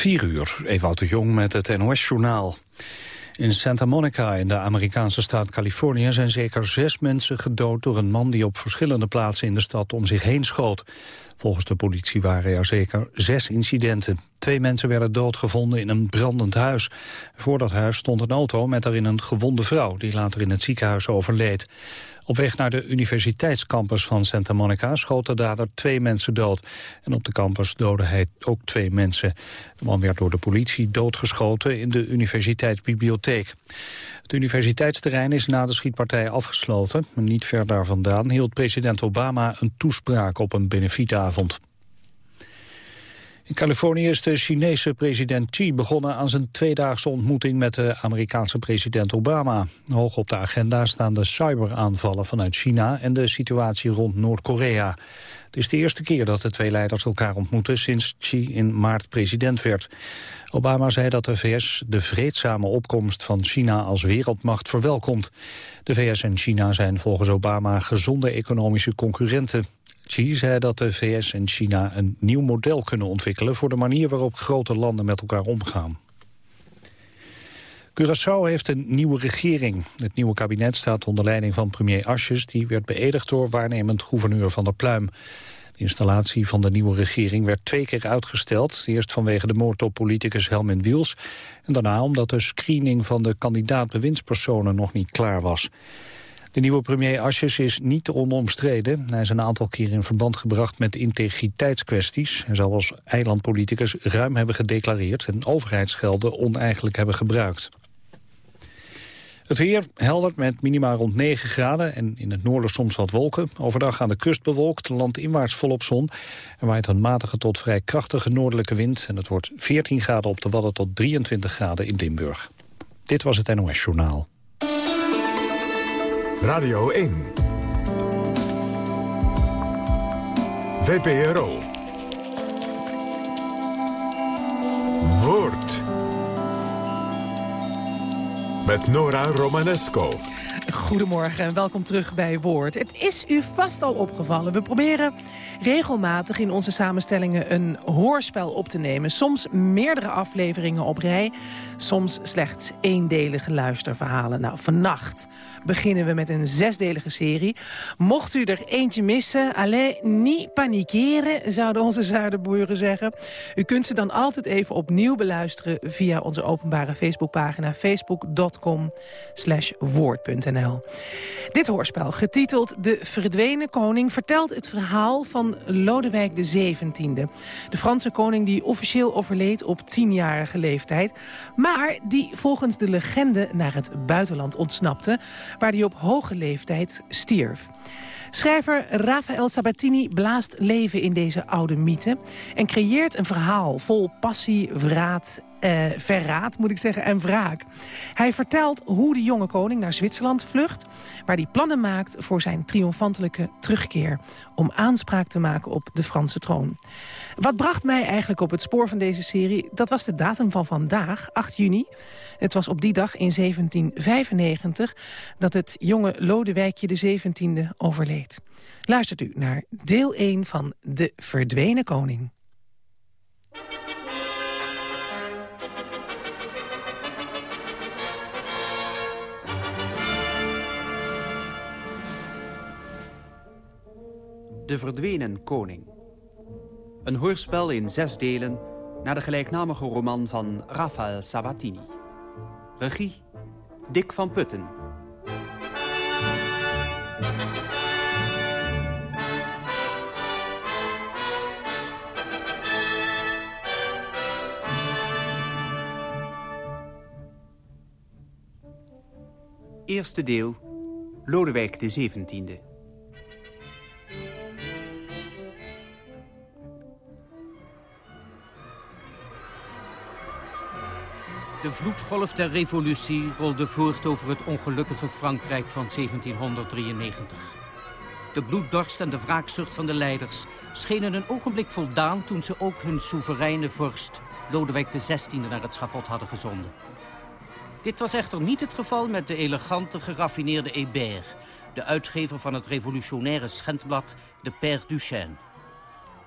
4 uur, Ewout de Jong met het NOS-journaal. In Santa Monica in de Amerikaanse staat Californië zijn zeker zes mensen gedood door een man die op verschillende plaatsen in de stad om zich heen schoot. Volgens de politie waren er zeker zes incidenten. Twee mensen werden doodgevonden in een brandend huis. Voor dat huis stond een auto met daarin een gewonde vrouw... die later in het ziekenhuis overleed. Op weg naar de universiteitscampus van Santa Monica schoot de dader twee mensen dood. En op de campus doodde hij ook twee mensen. De man werd door de politie doodgeschoten in de universiteitsbibliotheek. Het universiteitsterrein is na de schietpartij afgesloten. Niet ver daar vandaan hield president Obama een toespraak op een benefietavond. In Californië is de Chinese president Xi begonnen aan zijn tweedaagse ontmoeting met de Amerikaanse president Obama. Hoog op de agenda staan de cyberaanvallen vanuit China en de situatie rond Noord-Korea. Het is de eerste keer dat de twee leiders elkaar ontmoeten sinds Xi in maart president werd. Obama zei dat de VS de vreedzame opkomst van China als wereldmacht verwelkomt. De VS en China zijn volgens Obama gezonde economische concurrenten. Xi zei dat de VS en China een nieuw model kunnen ontwikkelen... voor de manier waarop grote landen met elkaar omgaan. Curaçao heeft een nieuwe regering. Het nieuwe kabinet staat onder leiding van premier Asjes... die werd beëdigd door waarnemend gouverneur Van der Pluim. De installatie van de nieuwe regering werd twee keer uitgesteld. Eerst vanwege de moord op politicus Helmin Wiels... en daarna omdat de screening van de kandidaat-bewindspersonen nog niet klaar was. De nieuwe premier Asjes is niet onomstreden. Hij is een aantal keer in verband gebracht met integriteitskwesties. Hij zal als eilandpoliticus ruim hebben gedeclareerd... en overheidsgelden oneigenlijk hebben gebruikt. Het weer helder met minima rond 9 graden en in het noorden soms wat wolken. Overdag aan de kust bewolkt, landinwaarts volop zon. Er waait een matige tot vrij krachtige noordelijke wind... en het wordt 14 graden op de Wadden tot 23 graden in Limburg. Dit was het NOS Journaal. Radio 1. VPRO. Woord. Met Nora Romanesco. Goedemorgen en welkom terug bij Woord. Het is u vast al opgevallen. We proberen regelmatig in onze samenstellingen een hoorspel op te nemen. Soms meerdere afleveringen op rij, soms slechts eendelige luisterverhalen. Nou, vannacht beginnen we met een zesdelige serie. Mocht u er eentje missen, allez, niet panikeren, zouden onze zuiderboeren zeggen. U kunt ze dan altijd even opnieuw beluisteren via onze openbare Facebookpagina facebook.com woord.nl. Dit hoorspel, getiteld De Verdwenen Koning, vertelt het verhaal van Lodewijk XVII. De Franse koning die officieel overleed op tienjarige leeftijd, maar die volgens de legende naar het buitenland ontsnapte waar hij op hoge leeftijd stierf. Schrijver Rafael Sabatini blaast leven in deze oude mythe... en creëert een verhaal vol passie, wraad uh, verraad, moet ik zeggen, en wraak. Hij vertelt hoe de jonge koning naar Zwitserland vlucht... waar hij plannen maakt voor zijn triomfantelijke terugkeer... om aanspraak te maken op de Franse troon. Wat bracht mij eigenlijk op het spoor van deze serie? Dat was de datum van vandaag, 8 juni. Het was op die dag in 1795 dat het jonge Lodewijkje de 17e overleed. Luistert u naar deel 1 van De Verdwenen Koning. De Verdwenen Koning. Een hoorspel in zes delen naar de gelijknamige roman van Rafael Sabatini. Regie Dick van Putten. Eerste deel Lodewijk de 17e. De vloedgolf der revolutie rolde voort over het ongelukkige Frankrijk van 1793. De bloeddorst en de wraakzucht van de leiders schenen een ogenblik voldaan... toen ze ook hun soevereine vorst, Lodewijk XVI, naar het schavot hadden gezonden. Dit was echter niet het geval met de elegante, geraffineerde Hébert... de uitgever van het revolutionaire schendblad De Père Duchesne.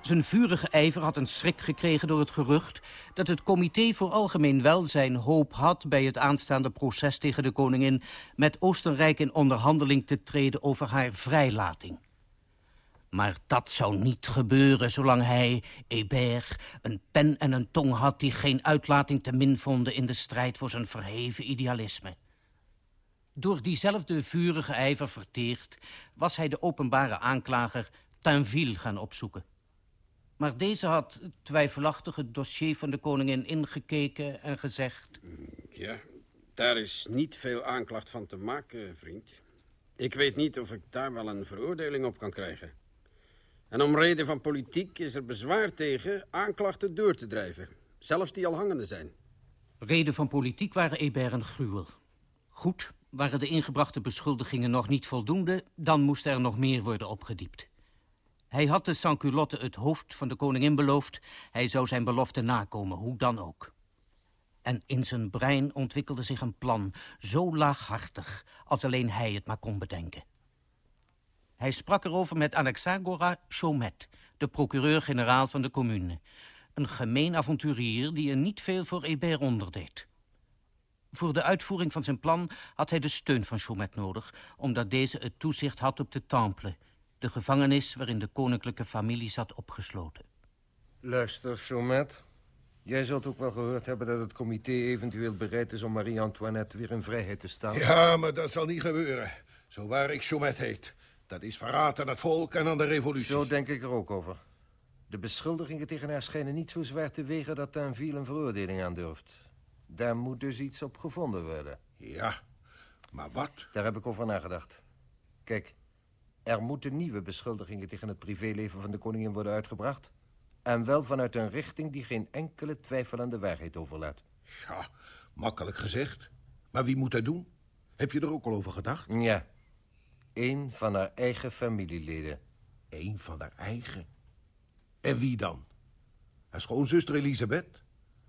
Zijn vurige ijver had een schrik gekregen door het gerucht... dat het Comité voor Algemeen Welzijn hoop had... bij het aanstaande proces tegen de koningin... met Oostenrijk in onderhandeling te treden over haar vrijlating. Maar dat zou niet gebeuren zolang hij, Hébert, een pen en een tong had... die geen uitlating te min vonden in de strijd voor zijn verheven idealisme. Door diezelfde vurige ijver verteerd... was hij de openbare aanklager Tainville gaan opzoeken. Maar deze had twijfelachtig het dossier van de koningin ingekeken en gezegd... Ja, daar is niet veel aanklacht van te maken, vriend. Ik weet niet of ik daar wel een veroordeling op kan krijgen. En om reden van politiek is er bezwaar tegen aanklachten door te drijven. Zelfs die al hangende zijn. Reden van politiek waren Hébert een gruwel. Goed, waren de ingebrachte beschuldigingen nog niet voldoende... dan moest er nog meer worden opgediept. Hij had de Sansculotte het hoofd van de koningin beloofd. Hij zou zijn belofte nakomen, hoe dan ook. En in zijn brein ontwikkelde zich een plan, zo laaghartig... als alleen hij het maar kon bedenken. Hij sprak erover met Alexagora Chaumet, de procureur-generaal van de commune. Een gemeen avonturier die er niet veel voor Hébert onderdeed. Voor de uitvoering van zijn plan had hij de steun van Chaumet nodig... omdat deze het toezicht had op de Temple... de gevangenis waarin de koninklijke familie zat opgesloten. Luister, Chaumet. Jij zult ook wel gehoord hebben dat het comité eventueel bereid is... om Marie-Antoinette weer in vrijheid te stellen. Ja, maar dat zal niet gebeuren. Zo waar ik Chaumet heet. Dat is verraad aan het volk en aan de revolutie. Zo denk ik er ook over. De beschuldigingen tegen haar schijnen niet zo zwaar te wegen... dat Tainville een veroordeling aandurft. Daar moet dus iets op gevonden worden. Ja, maar wat? Daar heb ik over nagedacht. Kijk, er moeten nieuwe beschuldigingen tegen het privéleven van de koningin worden uitgebracht. En wel vanuit een richting die geen enkele twijfel aan de waarheid overlaat. Ja, makkelijk gezegd. Maar wie moet dat doen? Heb je er ook al over gedacht? Ja, Eén van haar eigen familieleden. Eén van haar eigen? En wie dan? Haar schoonzuster Elisabeth?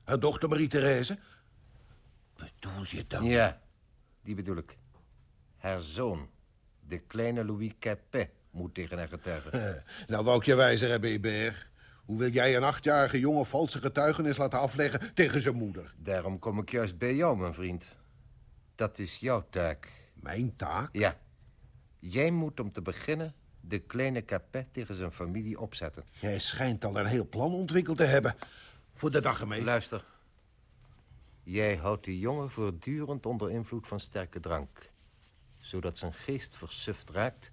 Haar dochter Marie-Thérèse? Bedoel je dan? Ja, die bedoel ik. Haar zoon, de kleine Louis Capet, moet tegen haar getuigen. nou, wou ik je wijzer hebben, Hébert. Hoe wil jij een achtjarige jongen valse getuigenis laten afleggen tegen zijn moeder? Daarom kom ik juist bij jou, mijn vriend. Dat is jouw taak. Mijn taak? Ja. Jij moet om te beginnen de kleine Capet tegen zijn familie opzetten. Jij schijnt al een heel plan ontwikkeld te hebben. Voor de dag ermee. Luister. Jij houdt die jongen voortdurend onder invloed van sterke drank. Zodat zijn geest versuft raakt.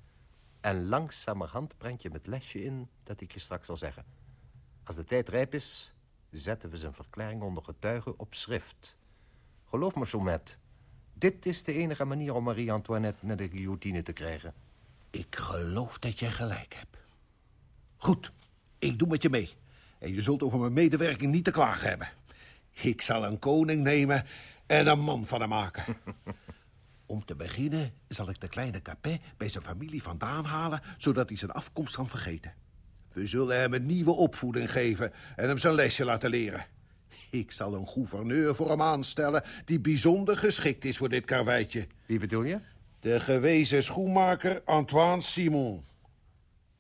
En langzamerhand brengt je met lesje in dat ik je straks zal zeggen. Als de tijd rijp is, zetten we zijn verklaring onder getuigen op schrift. Geloof me, Soumet. Dit is de enige manier om Marie-Antoinette naar de guillotine te krijgen. Ik geloof dat jij gelijk hebt. Goed, ik doe met je mee. En je zult over mijn medewerking niet te klagen hebben. Ik zal een koning nemen en een man van hem maken. Om te beginnen zal ik de kleine Capet bij zijn familie vandaan halen... zodat hij zijn afkomst kan vergeten. We zullen hem een nieuwe opvoeding geven en hem zijn lesje laten leren. Ik zal een gouverneur voor hem aanstellen... die bijzonder geschikt is voor dit karweitje. Wie bedoel je? De gewezen schoenmaker Antoine Simon.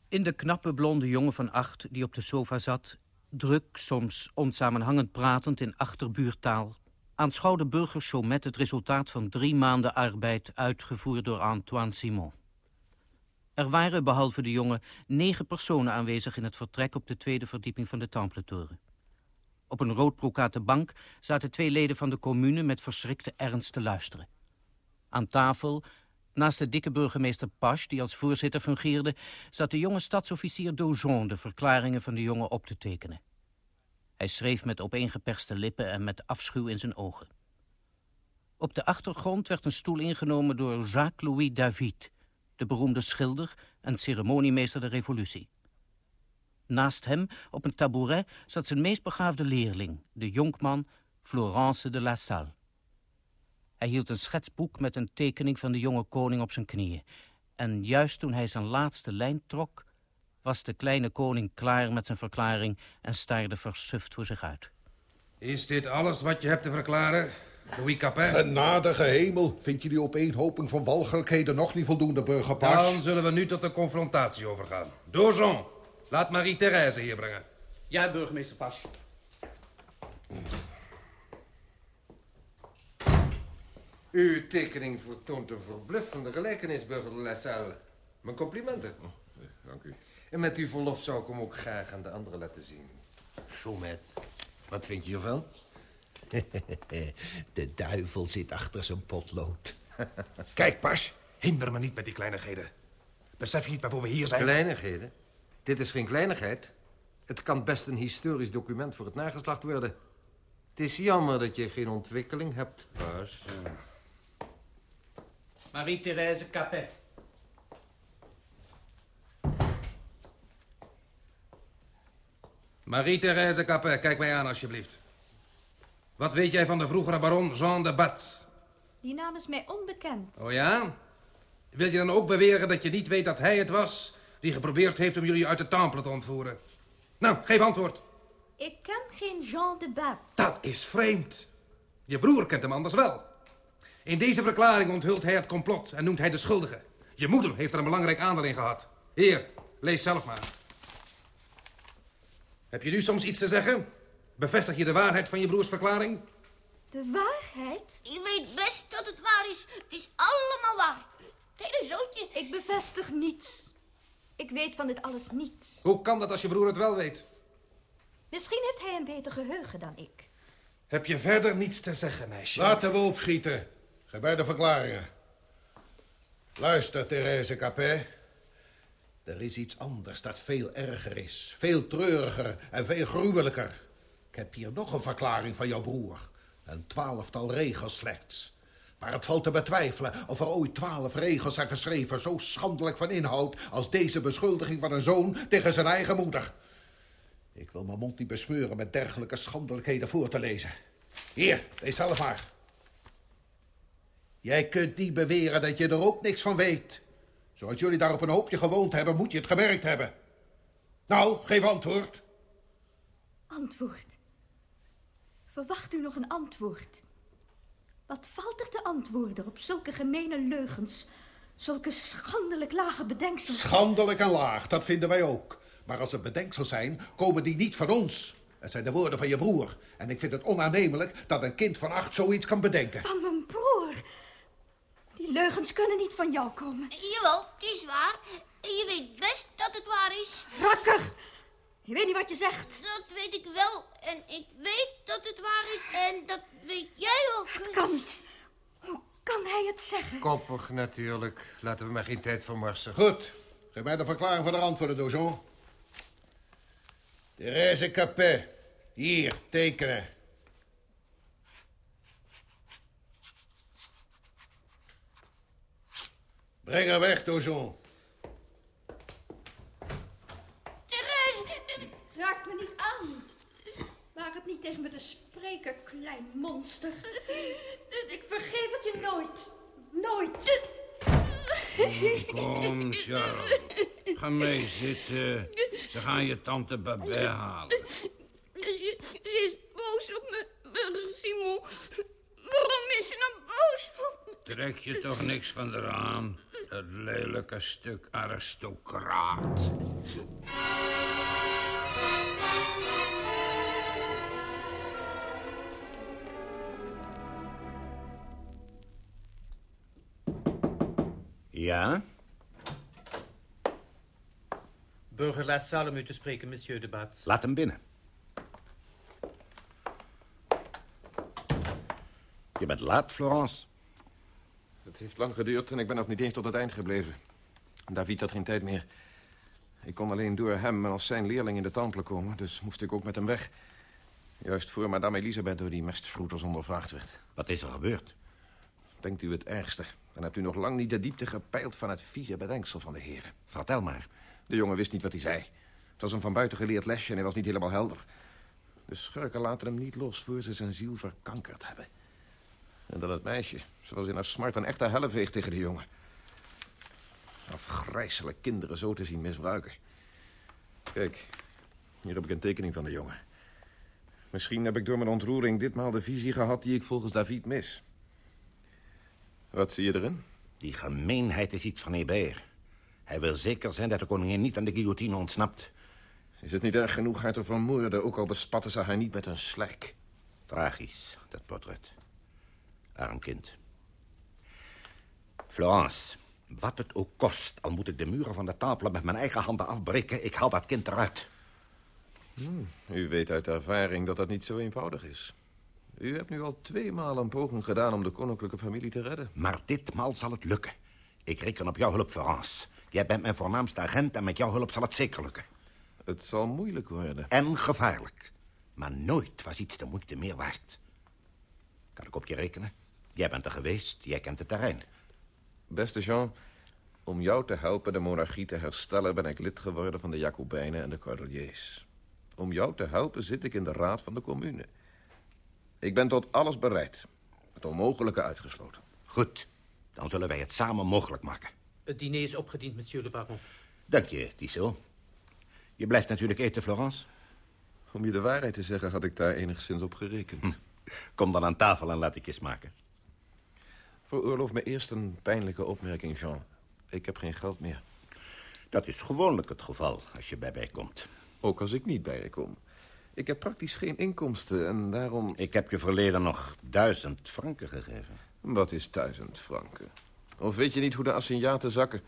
In de knappe blonde jongen van acht die op de sofa zat... druk, soms onsamenhangend pratend in achterbuurtaal... aanschouwde burger Chaumet het resultaat van drie maanden arbeid... uitgevoerd door Antoine Simon. Er waren, behalve de jongen, negen personen aanwezig in het vertrek... op de tweede verdieping van de Templetoren. Op een roodbrokaten bank zaten twee leden van de commune met verschrikte ernst te luisteren. Aan tafel, naast de dikke burgemeester Pache, die als voorzitter fungeerde, zat de jonge stadsofficier Daujon de verklaringen van de jongen op te tekenen. Hij schreef met opeengeperste lippen en met afschuw in zijn ogen. Op de achtergrond werd een stoel ingenomen door Jacques-Louis David, de beroemde schilder en ceremoniemeester der revolutie. Naast hem, op een tabouret, zat zijn meest begaafde leerling... de jonkman Florence de La Salle. Hij hield een schetsboek met een tekening van de jonge koning op zijn knieën. En juist toen hij zijn laatste lijn trok... was de kleine koning klaar met zijn verklaring... en staarde versuft voor zich uit. Is dit alles wat je hebt te verklaren, Louis Capet? Genadige hemel, vind je die opeenhoping van walgelijkheden nog niet voldoende, burgerpas? Dan zullen we nu tot de confrontatie overgaan. Dozon, Laat Marie-Thérèse hier brengen. Ja, burgemeester Pas. Uw tekening vertoont een verbluffende gelijkenis, burger de. Mijn complimenten. Dank u. En met uw verlof zou ik hem ook graag aan de anderen laten zien. Chomet, wat vind je ervan? De duivel zit achter zijn potlood. Kijk, Pas. Hinder me niet met die kleinigheden. Besef je niet waarvoor we hier zijn? Kleinigheden? Dit is geen kleinigheid. Het kan best een historisch document voor het nageslacht worden. Het is jammer dat je geen ontwikkeling hebt, Pas. Marie-Thérèse Capet. Marie-Thérèse Capet, kijk mij aan alsjeblieft. Wat weet jij van de vroegere baron Jean de Batz? Die naam is mij onbekend. Oh ja? Wil je dan ook beweren dat je niet weet dat hij het was... die geprobeerd heeft om jullie uit de Temple te ontvoeren? Nou, geef antwoord. Ik ken geen Jean de Bat. Dat is vreemd. Je broer kent hem anders wel. In deze verklaring onthult hij het complot en noemt hij de schuldige. Je moeder heeft er een belangrijk aandeel in gehad. Hier, lees zelf maar. Heb je nu soms iets te zeggen? Bevestig je de waarheid van je broers verklaring? De waarheid? Je weet best dat het waar is. Het is allemaal waar. Het hele zootje. Ik bevestig niets. Ik weet van dit alles niets. Hoe kan dat als je broer het wel weet? Misschien heeft hij een beter geheugen dan ik. Heb je verder niets te zeggen, meisje? Laten we opschieten. Ga bij de verklaringen. Luister, Therese Capet. Er is iets anders dat veel erger is. Veel treuriger en veel gruwelijker. Ik heb hier nog een verklaring van jouw broer. Een twaalftal regels slechts. Maar het valt te betwijfelen of er ooit twaalf regels zijn geschreven... zo schandelijk van inhoud als deze beschuldiging van een zoon tegen zijn eigen moeder. Ik wil mijn mond niet besmeuren met dergelijke schandelijkheden voor te lezen. Hier, lees zelf maar. Jij kunt niet beweren dat je er ook niks van weet. Zoals jullie daar op een hoopje gewoond hebben, moet je het gemerkt hebben. Nou, geef antwoord. Antwoord. Verwacht u nog een antwoord? Wat valt er te antwoorden op zulke gemene leugens? Zulke schandelijk lage bedenksels? Schandelijk en laag, dat vinden wij ook. Maar als het bedenksels zijn, komen die niet van ons. Het zijn de woorden van je broer. En ik vind het onaannemelijk dat een kind van acht zoiets kan bedenken. Van mijn broer? Die leugens kunnen niet van jou komen. Jawel, het is waar. En je weet best dat het waar is. Rakker! Je weet niet wat je zegt. Dat weet ik wel. En ik weet dat het waar is. En dat weet jij ook. Het kan niet. Hoe kan hij het zeggen? Koppig natuurlijk. Laten we maar geen tijd vermarsen. Goed. Geef mij de verklaring van de antwoorden, Dozon. Therese Capet. Hier, tekenen. Breng haar weg, Dozon. Therese! Raak me niet aan. Waag het niet tegen me te spreken, klein monster. Ik vergeef het je nooit. Nooit. Kom, Charles. Ga mee zitten. Ze gaan je tante Babet halen. Ze, ze is boos op me, Simon. Waarom is ze nou boos op me? Trek je toch niks van haar aan? Dat lelijke stuk aristocraat. Ja? Burger Salle om u te spreken, monsieur de Batz. Laat hem binnen. Je bent laat, Florence. Het heeft lang geduurd en ik ben nog niet eens tot het eind gebleven. David had geen tijd meer. Ik kon alleen door hem en als zijn leerling in de tempel komen... dus moest ik ook met hem weg. Juist voor madame Elisabeth door die mestvroeters ondervraagd werd. Wat is er gebeurd? Denkt u het ergste? Dan hebt u nog lang niet de diepte gepeild van het vieze bedenksel van de heren. Vertel maar. De jongen wist niet wat hij zei. Het was een van buiten geleerd lesje en hij was niet helemaal helder. De schurken laten hem niet los voor ze zijn ziel verkankerd hebben. En dan het meisje. Ze was in haar smart een echte helleveeg tegen de jongen. Afgrijzelijk kinderen zo te zien misbruiken. Kijk, hier heb ik een tekening van de jongen. Misschien heb ik door mijn ontroering ditmaal de visie gehad die ik volgens David mis. Wat zie je erin? Die gemeenheid is iets van Hébert. Hij wil zeker zijn dat de koningin niet aan de guillotine ontsnapt. Is het niet erg genoeg haar te vermoorden... ook al bespatten ze haar niet met een slijk? Tragisch, dat portret. Arm kind. Florence, wat het ook kost... al moet ik de muren van de tempelen met mijn eigen handen afbreken... ik haal dat kind eruit. Hmm, u weet uit ervaring dat dat niet zo eenvoudig is. U hebt nu al tweemaal een poging gedaan om de koninklijke familie te redden. Maar ditmaal zal het lukken. Ik reken op jouw hulp, Florence. Jij bent mijn voornaamste agent en met jouw hulp zal het zeker lukken. Het zal moeilijk worden. En gevaarlijk. Maar nooit was iets de moeite meer waard. Kan ik op je rekenen? Jij bent er geweest, jij kent het terrein. Beste Jean, om jou te helpen de monarchie te herstellen... ben ik lid geworden van de Jacobijnen en de Cordeliers. Om jou te helpen zit ik in de raad van de commune. Ik ben tot alles bereid. Het onmogelijke uitgesloten. Goed, dan zullen wij het samen mogelijk maken. Het diner is opgediend, monsieur le baron. Dank je, Tissot. Je blijft natuurlijk eten, Florence. Om je de waarheid te zeggen had ik daar enigszins op gerekend. Hm. Kom dan aan tafel en laat ik je smaken. Veroorloof me eerst een pijnlijke opmerking, Jean. Ik heb geen geld meer. Dat is gewoonlijk het geval als je bij mij komt. Ook als ik niet bij je kom. Ik heb praktisch geen inkomsten en daarom... Ik heb je verleden nog duizend franken gegeven. Wat is duizend franken? Of weet je niet hoe de assignaten zakken?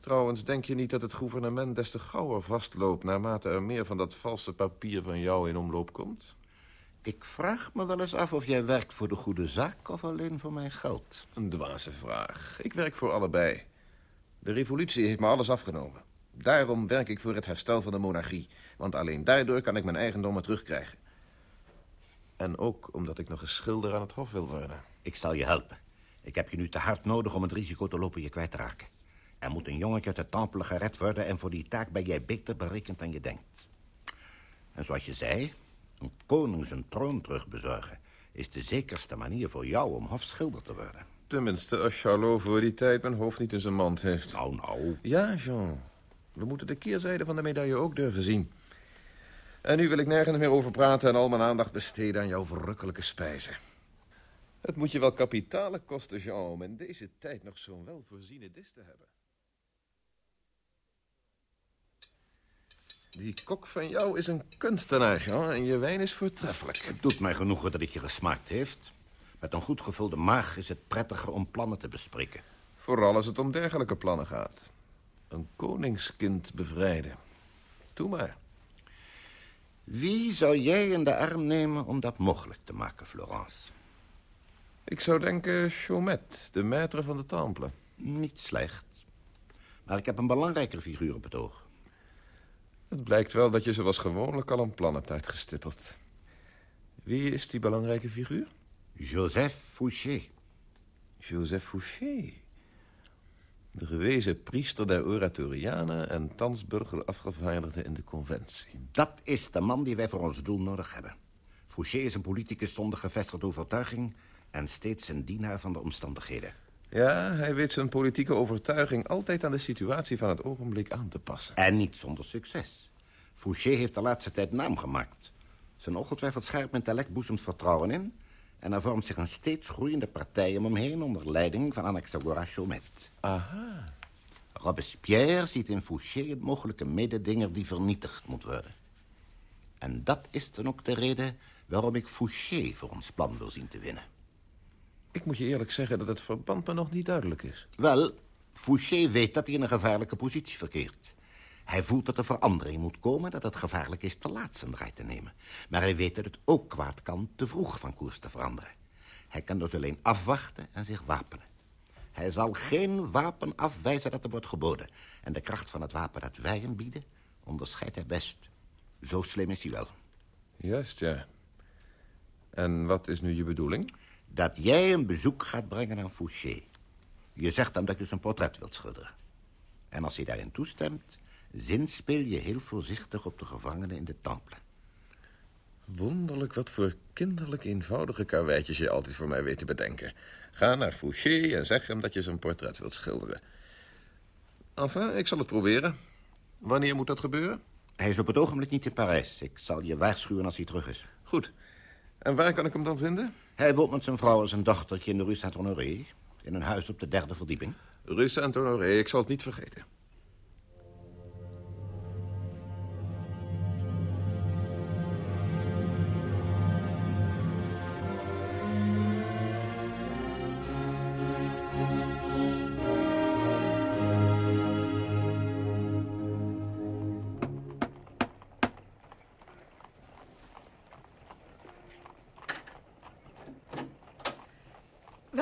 Trouwens, denk je niet dat het gouvernement des te gauwer vastloopt... naarmate er meer van dat valse papier van jou in omloop komt? Ik vraag me wel eens af of jij werkt voor de goede zaak... of alleen voor mijn geld. Een dwaze vraag. Ik werk voor allebei. De revolutie heeft me alles afgenomen. Daarom werk ik voor het herstel van de monarchie. Want alleen daardoor kan ik mijn eigendommen terugkrijgen. En ook omdat ik nog een schilder aan het hof wil worden. Ik zal je helpen. Ik heb je nu te hard nodig om het risico te lopen je kwijt te raken. Er moet een jongetje uit de tempelen gered worden... en voor die taak ben jij beter berekend dan je denkt. En zoals je zei, een koning zijn troon terugbezorgen... is de zekerste manier voor jou om hofschilder te worden. Tenminste, als Charlot voor die tijd mijn hoofd niet in zijn mand heeft. Nou, nou. Ja, Jean. We moeten de keerzijde van de medaille ook durven zien. En nu wil ik nergens meer over praten... en al mijn aandacht besteden aan jouw verrukkelijke spijzen. Het moet je wel kapitalen kosten, Jean... om in deze tijd nog zo'n welvoorziene dis te hebben. Die kok van jou is een kunstenaar, Jean, en je wijn is voortreffelijk. Het doet mij genoegen dat het je gesmaakt heeft. Met een goed gevulde maag is het prettiger om plannen te bespreken. Vooral als het om dergelijke plannen gaat. Een koningskind bevrijden. Doe maar. Wie zou jij in de arm nemen om dat mogelijk te maken, Florence? Ik zou denken Chaumet, de maître van de Temple. Niet slecht. Maar ik heb een belangrijker figuur op het oog. Het blijkt wel dat je zoals gewoonlijk al een plan hebt uitgestippeld. Wie is die belangrijke figuur? Joseph Fouché. Joseph Fouché? De gewezen priester der oratorianen... en thans burgerlijk afgevaardigde in de conventie. Dat is de man die wij voor ons doel nodig hebben. Fouché is een politicus zonder gevestigde overtuiging... en steeds een dienaar van de omstandigheden. Ja, hij weet zijn politieke overtuiging altijd aan de situatie van het ogenblik aan te passen. En niet zonder succes. Fouché heeft de laatste tijd naam gemaakt. Zijn ongetwijfeld scherp intellect boezemt vertrouwen in... en er vormt zich een steeds groeiende partij om hem heen... onder leiding van Anaxagora Chaumet. Aha. Robespierre ziet in Fouché het mogelijke mededinger die vernietigd moet worden. En dat is dan ook de reden waarom ik Fouché voor ons plan wil zien te winnen. Ik moet je eerlijk zeggen dat het verband me nog niet duidelijk is. Wel, Fouché weet dat hij in een gevaarlijke positie verkeert. Hij voelt dat er verandering moet komen... dat het gevaarlijk is te laat zijn draai te nemen. Maar hij weet dat het ook kwaad kan te vroeg van koers te veranderen. Hij kan dus alleen afwachten en zich wapenen. Hij zal geen wapen afwijzen dat er wordt geboden. En de kracht van het wapen dat wij hem bieden... onderscheidt hij best. Zo slim is hij wel. Juist, ja. En wat is nu je bedoeling? Dat jij een bezoek gaat brengen aan Fouché. Je zegt hem dat je zijn portret wilt schilderen. En als hij daarin toestemt... zinspeel je heel voorzichtig op de gevangenen in de temple. Wonderlijk wat voor kinderlijk eenvoudige karweitjes je altijd voor mij weet te bedenken. Ga naar Fouché en zeg hem dat je zijn portret wilt schilderen. Enfin, ik zal het proberen. Wanneer moet dat gebeuren? Hij is op het ogenblik niet in Parijs. Ik zal je waarschuwen als hij terug is. Goed. En waar kan ik hem dan vinden? Hij woont met zijn vrouw en zijn dochtertje in de Rue Saint-Honoré. In een huis op de derde verdieping. Rue Saint-Honoré, ik zal het niet vergeten.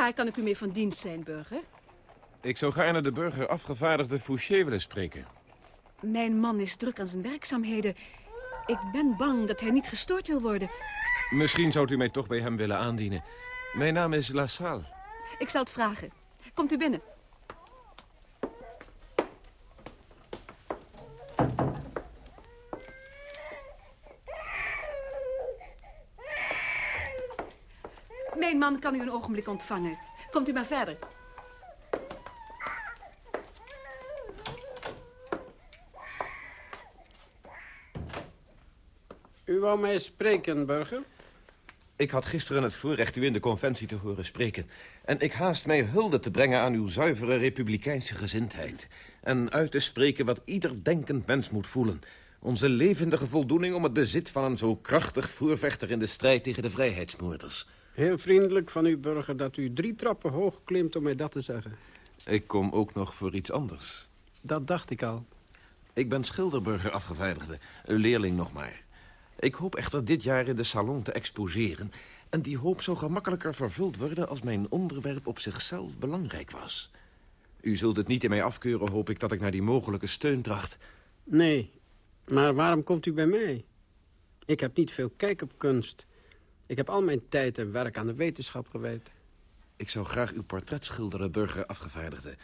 Waar kan ik u mee van dienst zijn, burger? Ik zou gaarne de burger afgevaardigde Fouché willen spreken. Mijn man is druk aan zijn werkzaamheden. Ik ben bang dat hij niet gestoord wil worden. Misschien zou u mij toch bij hem willen aandienen. Mijn naam is La Salle. Ik zal het vragen. Komt u binnen. Mijn man kan u een ogenblik ontvangen. Komt u maar verder. U wou mij spreken, burger? Ik had gisteren het voorrecht u in de conventie te horen spreken. En ik haast mij hulde te brengen aan uw zuivere republikeinse gezindheid. En uit te spreken wat ieder denkend mens moet voelen. Onze levendige voldoening om het bezit van een zo krachtig voervechter... in de strijd tegen de vrijheidsmoorders. Heel vriendelijk van u, burger, dat u drie trappen hoog klimt om mij dat te zeggen. Ik kom ook nog voor iets anders. Dat dacht ik al. Ik ben schilderburger afgevaardigde, een leerling nog maar. Ik hoop echter dit jaar in de salon te exposeren... en die hoop zou gemakkelijker vervuld worden... als mijn onderwerp op zichzelf belangrijk was. U zult het niet in mij afkeuren, hoop ik, dat ik naar die mogelijke steun tracht. Nee, maar waarom komt u bij mij? Ik heb niet veel kijk op kunst. Ik heb al mijn tijd en werk aan de wetenschap gewijd. Ik zou graag uw portret schilderen, burger afgevaardigde.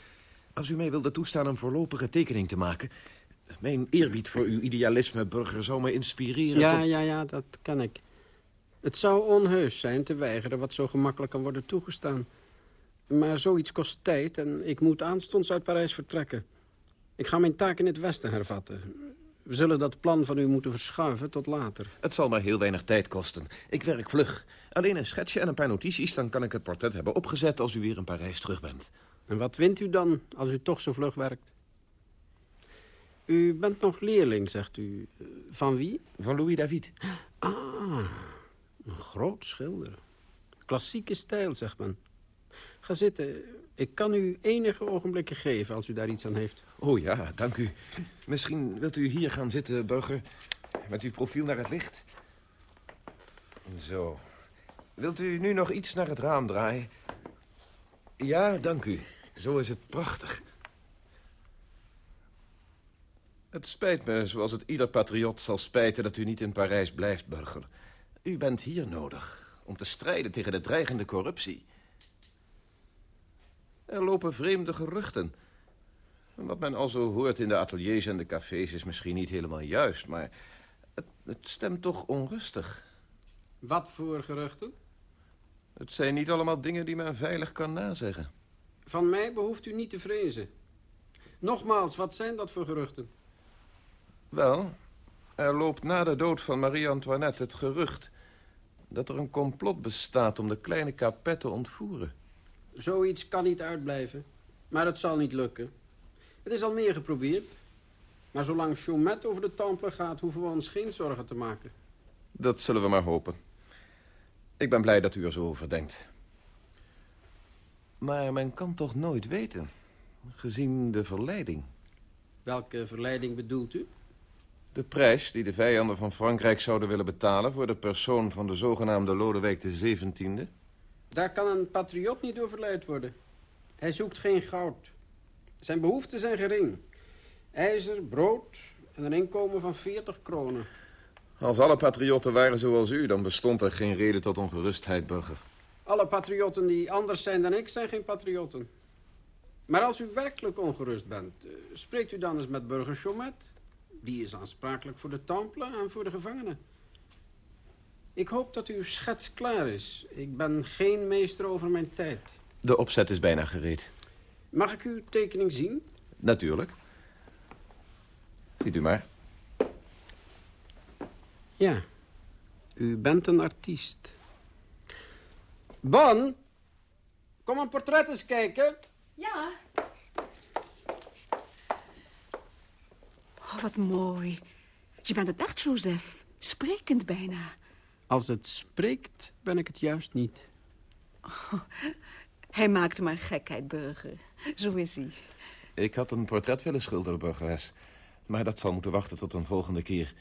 Als u mij wilde toestaan een voorlopige tekening te maken... Mijn eerbied voor uw idealisme, burger, zou me inspireren Ja, tot... ja, ja, dat kan ik. Het zou onheus zijn te weigeren wat zo gemakkelijk kan worden toegestaan. Maar zoiets kost tijd en ik moet aanstonds uit Parijs vertrekken. Ik ga mijn taak in het Westen hervatten. We zullen dat plan van u moeten verschuiven tot later. Het zal maar heel weinig tijd kosten. Ik werk vlug. Alleen een schetsje en een paar notities... dan kan ik het portret hebben opgezet als u weer in Parijs terug bent. En wat wint u dan als u toch zo vlug werkt? U bent nog leerling, zegt u. Van wie? Van Louis David. Ah, een groot schilder. Klassieke stijl, zegt men. Ga zitten. Ik kan u enige ogenblikken geven als u daar iets aan heeft. Oh ja, dank u. Misschien wilt u hier gaan zitten, burger. Met uw profiel naar het licht. Zo. Wilt u nu nog iets naar het raam draaien? Ja, dank u. Zo is het prachtig. Het spijt me, zoals het ieder patriot zal spijten... dat u niet in Parijs blijft, burger. U bent hier nodig om te strijden tegen de dreigende corruptie. Er lopen vreemde geruchten. Wat men al zo hoort in de ateliers en de cafés is misschien niet helemaal juist... maar het, het stemt toch onrustig. Wat voor geruchten? Het zijn niet allemaal dingen die men veilig kan nazeggen. Van mij behoeft u niet te vrezen. Nogmaals, wat zijn dat voor geruchten? Wel, er loopt na de dood van Marie-Antoinette het gerucht... dat er een complot bestaat om de kleine Capet te ontvoeren. Zoiets kan niet uitblijven. Maar het zal niet lukken. Het is al meer geprobeerd. Maar zolang Chaumet over de Temple gaat... hoeven we ons geen zorgen te maken. Dat zullen we maar hopen. Ik ben blij dat u er zo over denkt. Maar men kan toch nooit weten, gezien de verleiding. Welke verleiding bedoelt u? De prijs die de vijanden van Frankrijk zouden willen betalen... voor de persoon van de zogenaamde Lodewijk de 17e. Daar kan een patriot niet door verleid worden. Hij zoekt geen goud. Zijn behoeften zijn gering. IJzer, brood en een inkomen van 40 kronen. Als alle patriotten waren zoals u, dan bestond er geen reden tot ongerustheid, burger. Alle patriotten die anders zijn dan ik, zijn geen patriotten. Maar als u werkelijk ongerust bent, eh, spreekt u dan eens met burger Chaumet. Die is aansprakelijk voor de Temple en voor de gevangenen. Ik hoop dat uw schets klaar is. Ik ben geen meester over mijn tijd. De opzet is bijna gereed. Mag ik uw tekening zien? Natuurlijk. Ziet u maar. Ja, u bent een artiest. Bon, kom een portret eens kijken. Ja, Oh, wat mooi. Je bent het echt, Joseph. Sprekend bijna. Als het spreekt, ben ik het juist niet. Hij maakte maar gekheid, burger. Zo is hij. Ik had een portret willen schilderen, burgeres. Maar dat zal moeten wachten tot een volgende keer.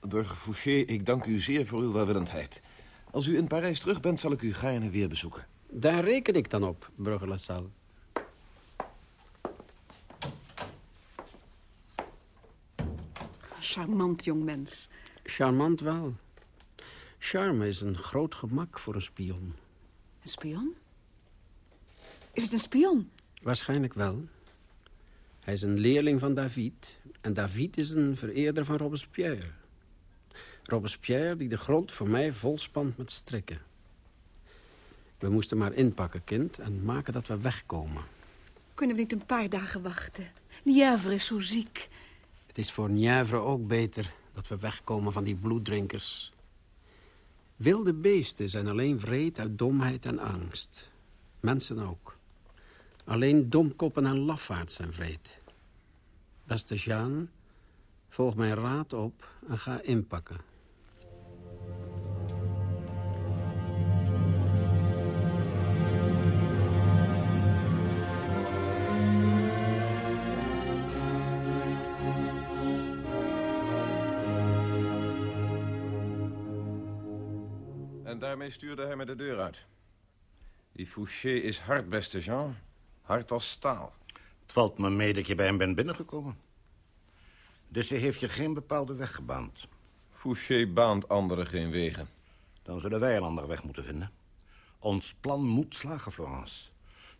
Burger Fouché, ik dank u zeer voor uw welwillendheid. Als u in Parijs terug bent, zal ik u gaarne weer bezoeken. Daar reken ik dan op, burger Lassalle. Charmant jongmens. Charmant wel. Charme is een groot gemak voor een spion. Een spion? Is het een spion? Waarschijnlijk wel. Hij is een leerling van David. En David is een vereerder van Robespierre. Robespierre die de grond voor mij volspant met strikken. We moesten maar inpakken, kind, en maken dat we wegkomen. Kunnen we niet een paar dagen wachten? Nièvre is zo ziek. Het is voor Nièvre ook beter dat we wegkomen van die bloeddrinkers. Wilde beesten zijn alleen vreed uit domheid en angst. Mensen ook. Alleen domkoppen en lafaards zijn vreed. Beste Jean, volg mijn raad op en ga inpakken. En daarmee stuurde hij me de deur uit. Die Fouché is hard, beste Jean. Hard als staal. Het valt me mee dat je bij hem bent binnengekomen. Dus hij heeft je geen bepaalde weg gebaand. Fouché baant anderen geen wegen. Dan zullen wij een andere weg moeten vinden. Ons plan moet slagen, Florence.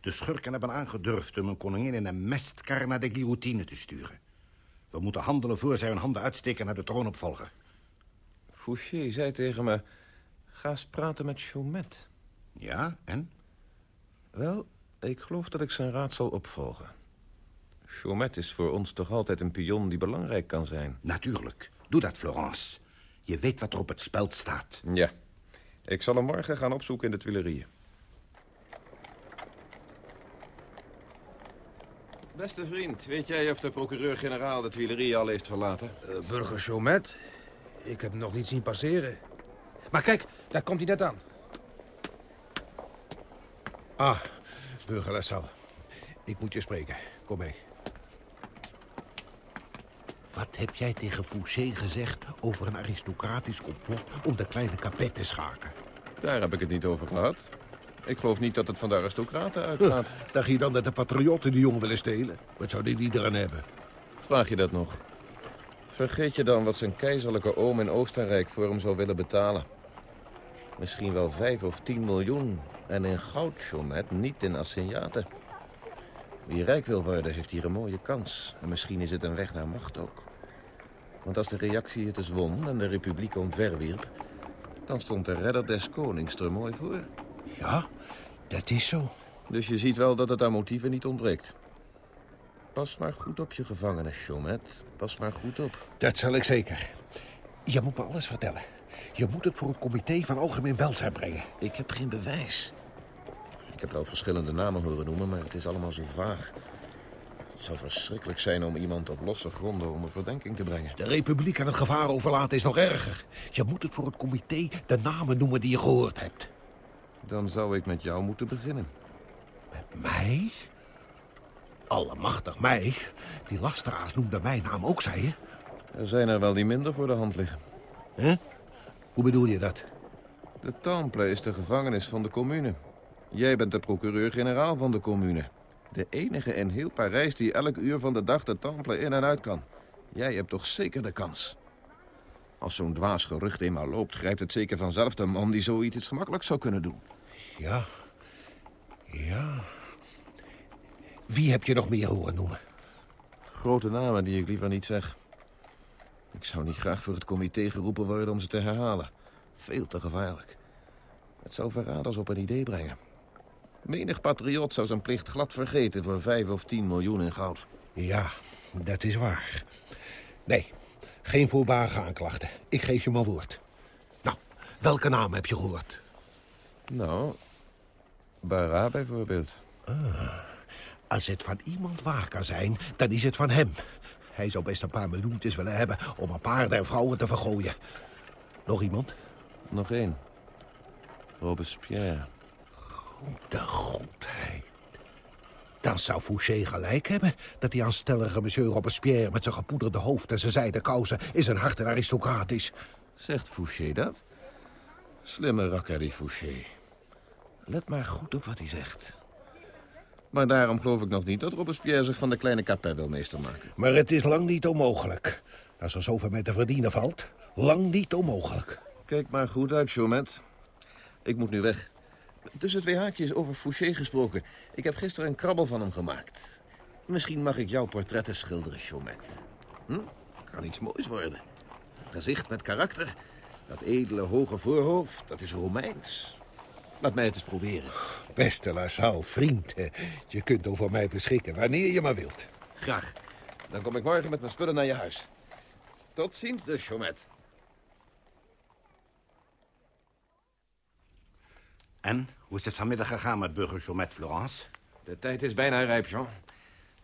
De schurken hebben aangedurfd om een koningin in een mestkar naar de guillotine te sturen. We moeten handelen voor zij hun handen uitsteken naar de troonopvolger. Fouché zei tegen me... Ga eens praten met Chaumet. Ja, en? Wel, ik geloof dat ik zijn raad zal opvolgen. Chaumet is voor ons toch altijd een pion die belangrijk kan zijn. Natuurlijk. Doe dat, Florence. Je weet wat er op het spel staat. Ja. Ik zal hem morgen gaan opzoeken in de Tuilerieën. Beste vriend, weet jij of de procureur-generaal de Tuilerieën al heeft verlaten? Uh, burger Chaumet? Ik heb hem nog niet zien passeren. Maar kijk, daar komt hij net aan. Ah, burger Lassalle. Ik moet je spreken. Kom mee. Wat heb jij tegen Fouché gezegd over een aristocratisch complot om de kleine capet te schaken? Daar heb ik het niet over gehad. Ik geloof niet dat het van de aristocraten uitgaat. Huh, dacht je dan dat de patriotten die jongen willen stelen? Wat zou die niet eraan hebben? Vraag je dat nog? Vergeet je dan wat zijn keizerlijke oom in Oostenrijk voor hem zou willen betalen? Misschien wel vijf of tien miljoen. En in goud, niet in assignaten. Wie rijk wil worden, heeft hier een mooie kans. En misschien is het een weg naar macht ook. Want als de reactie het dus won en de republiek omverwierp... dan stond de redder des konings er mooi voor. Ja, dat is zo. Dus je ziet wel dat het aan motieven niet ontbreekt. Pas maar goed op je gevangenen, Chomet. Pas maar goed op. Dat zal ik zeker. Je moet me alles vertellen. Je moet het voor het comité van algemeen welzijn brengen. Ik heb geen bewijs. Ik heb wel verschillende namen horen noemen, maar het is allemaal zo vaag. Het zou verschrikkelijk zijn om iemand op losse gronden onder verdenking te brengen. De republiek aan het gevaar overlaten is nog erger. Je moet het voor het comité de namen noemen die je gehoord hebt. Dan zou ik met jou moeten beginnen. Met mij? Allemachtig mij. Die lasteraars noemden mijn naam ook, zei je? Er zijn er wel die minder voor de hand liggen. Hè? Hoe bedoel je dat? De Temple is de gevangenis van de commune. Jij bent de procureur-generaal van de commune. De enige in heel Parijs die elk uur van de dag de Temple in en uit kan. Jij hebt toch zeker de kans. Als zo'n dwaas gerucht eenmaal loopt... grijpt het zeker vanzelf de man die zoiets iets gemakkelijk zou kunnen doen. Ja. Ja. Wie heb je nog meer horen noemen? Grote namen die ik liever niet zeg. Ik zou niet graag voor het comité geroepen worden om ze te herhalen. Veel te gevaarlijk. Het zou verraders op een idee brengen. Menig patriot zou zijn plicht glad vergeten voor vijf of tien miljoen in goud. Ja, dat is waar. Nee, geen voorbarige aanklachten. Ik geef je mijn woord. Nou, welke naam heb je gehoord? Nou, Bara bijvoorbeeld. Ah, als het van iemand waar kan zijn, dan is het van hem. Hij zou best een paar miljoentjes willen hebben om een paar der vrouwen te vergooien. Nog iemand? Nog één. Robespierre. Goede goedheid. Dan zou Fouché gelijk hebben dat die aanstellige monsieur Robespierre... met zijn gepoederde hoofd en zijn zijden kousen in zijn hart een aristocraat is. Zegt Fouché dat? Slimme rakker, die Fouché. Let maar goed op wat hij zegt. Maar daarom geloof ik nog niet dat Robespierre zich van de kleine Capet wil meester maken. Maar het is lang niet onmogelijk. Als er zoveel mee te verdienen valt, lang niet onmogelijk. Kijk maar goed uit, Chomet. Ik moet nu weg. Tussen twee haakjes over Fouché gesproken. Ik heb gisteren een krabbel van hem gemaakt. Misschien mag ik jouw portretten schilderen, Chomet. Hm? Kan iets moois worden. Een gezicht met karakter. Dat edele, hoge voorhoofd, dat is Romeins. Laat mij het eens proberen. Beste Lassalle, vriend, je kunt over mij beschikken wanneer je maar wilt. Graag. Dan kom ik morgen met mijn spullen naar je huis. Tot ziens dus, Chomet. En, hoe is het vanmiddag gegaan met burger Chomet, Florence? De tijd is bijna rijp, Jean.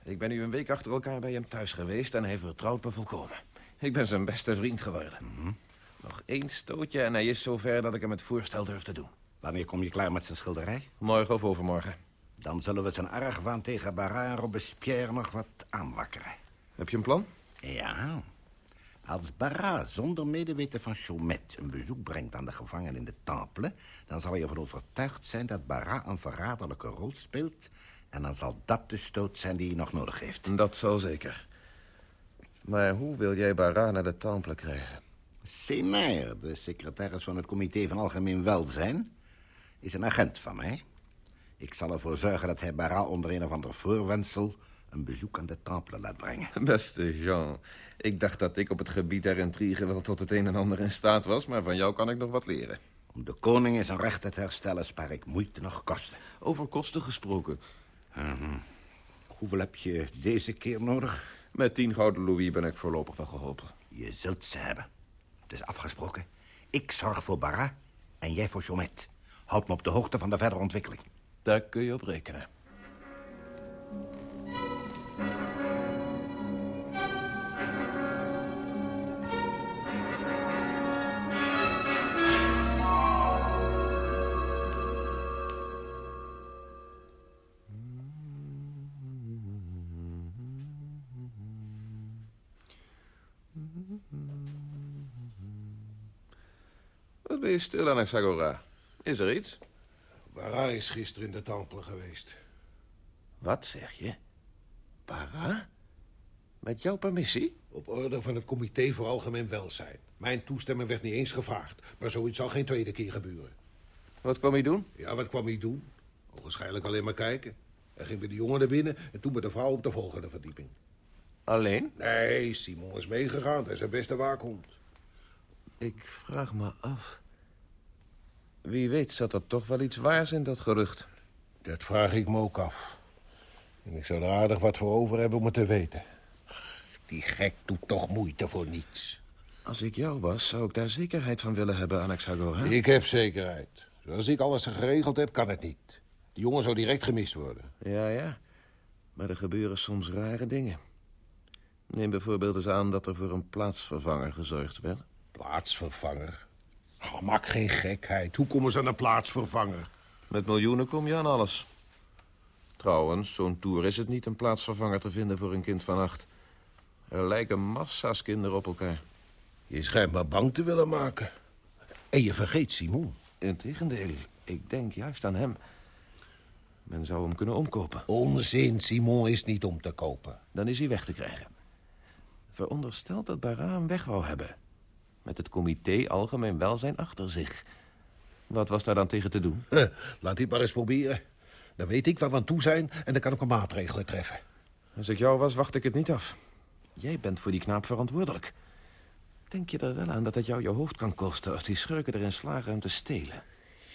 Ik ben nu een week achter elkaar bij hem thuis geweest... en hij vertrouwt me volkomen. Ik ben zijn beste vriend geworden. Nog één stootje en hij is zover dat ik hem het voorstel durf te doen. Wanneer kom je klaar met zijn schilderij? Morgen of overmorgen. Dan zullen we zijn argwaan tegen Barra en Robespierre nog wat aanwakkeren. Heb je een plan? Ja. Als Barra zonder medeweten van Chaumet een bezoek brengt aan de gevangenen in de Temple... dan zal hij ervan overtuigd zijn dat Barra een verraderlijke rol speelt... en dan zal dat de stoot zijn die hij nog nodig heeft. Dat zal zeker. Maar hoe wil jij Barra naar de Temple krijgen? Senaire, de secretaris van het Comité van Algemeen Welzijn... is een agent van mij. Ik zal ervoor zorgen dat hij Barra onder een of ander voorwendsel... een bezoek aan de Temple laat brengen. Beste Jean, ik dacht dat ik op het gebied der intrigue wel tot het een en ander in staat was... maar van jou kan ik nog wat leren. Om de koning in zijn rechten te herstellen spaar ik moeite nog kosten. Over kosten gesproken. Mhm. Hoeveel heb je deze keer nodig? Met tien gouden louis ben ik voorlopig wel geholpen. Je zult ze hebben. Het is afgesproken. Ik zorg voor Barra en jij voor Chomet. Houd me op de hoogte van de verdere ontwikkeling. Daar kun je op rekenen. Wat ben je stil aan Sagora? Is er iets? Barra is gisteren in de Temple geweest. Wat zeg je? Para? Met jouw permissie? Op orde van het Comité voor Algemeen Welzijn. Mijn toestemming werd niet eens gevraagd. Maar zoiets zal geen tweede keer gebeuren. Wat kwam hij doen? Ja, wat kwam hij doen? Waarschijnlijk alleen maar kijken. Hij ging bij de jongen naar binnen en toen met de vrouw op de volgende verdieping. Alleen? Nee, Simon is meegegaan. Hij is zijn beste waakhond. Ik vraag me af. Wie weet zat er toch wel iets waars in dat gerucht. Dat vraag ik me ook af. En ik zou er aardig wat voor over hebben om het te weten. Die gek doet toch moeite voor niets. Als ik jou was, zou ik daar zekerheid van willen hebben, Anaxagora. Ik heb zekerheid. Zoals ik alles geregeld heb, kan het niet. Die jongen zou direct gemist worden. Ja, ja. Maar er gebeuren soms rare dingen. Neem bijvoorbeeld eens aan dat er voor een plaatsvervanger gezorgd werd. Plaatsvervanger? Oh, maak geen gekheid. Hoe komen ze aan een plaatsvervanger? Met miljoenen kom je aan alles. Trouwens, zo'n tour is het niet een plaatsvervanger te vinden voor een kind van acht. Er lijken massa's kinderen op elkaar. Je schijnt me bang te willen maken. En je vergeet Simon. Integendeel, ik denk juist aan hem. Men zou hem kunnen omkopen. Onzin, Simon is niet om te kopen. Dan is hij weg te krijgen. Verondersteld dat Barra hem weg wou hebben. Met het comité Algemeen Welzijn achter zich. Wat was daar dan tegen te doen? Huh, laat dit maar eens proberen. Dan weet ik waar we aan toe zijn en dan kan ik een maatregelen treffen. Als ik jou was, wacht ik het niet af. Jij bent voor die knaap verantwoordelijk. Denk je er wel aan dat het jou je hoofd kan kosten... als die schurken erin slagen hem te stelen?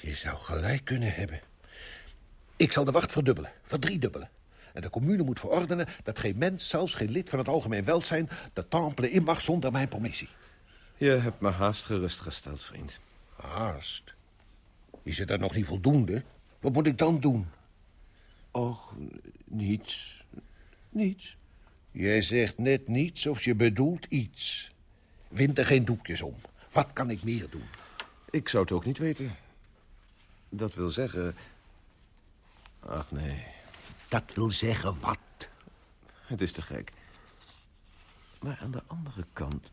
Je zou gelijk kunnen hebben. Ik zal de wacht verdubbelen, verdriedubbelen. En de commune moet verordenen dat geen mens, zelfs geen lid van het algemeen welzijn... de Temple in mag zonder mijn permissie. Je hebt me haast gerustgesteld, vriend. Haast? Is het dan nog niet voldoende? Wat moet ik dan doen? Och, niets. Niets. Jij zegt net niets of je bedoelt iets. Wind er geen doekjes om. Wat kan ik meer doen? Ik zou het ook niet weten. Dat wil zeggen... Ach, nee. Dat wil zeggen wat? Het is te gek. Maar aan de andere kant...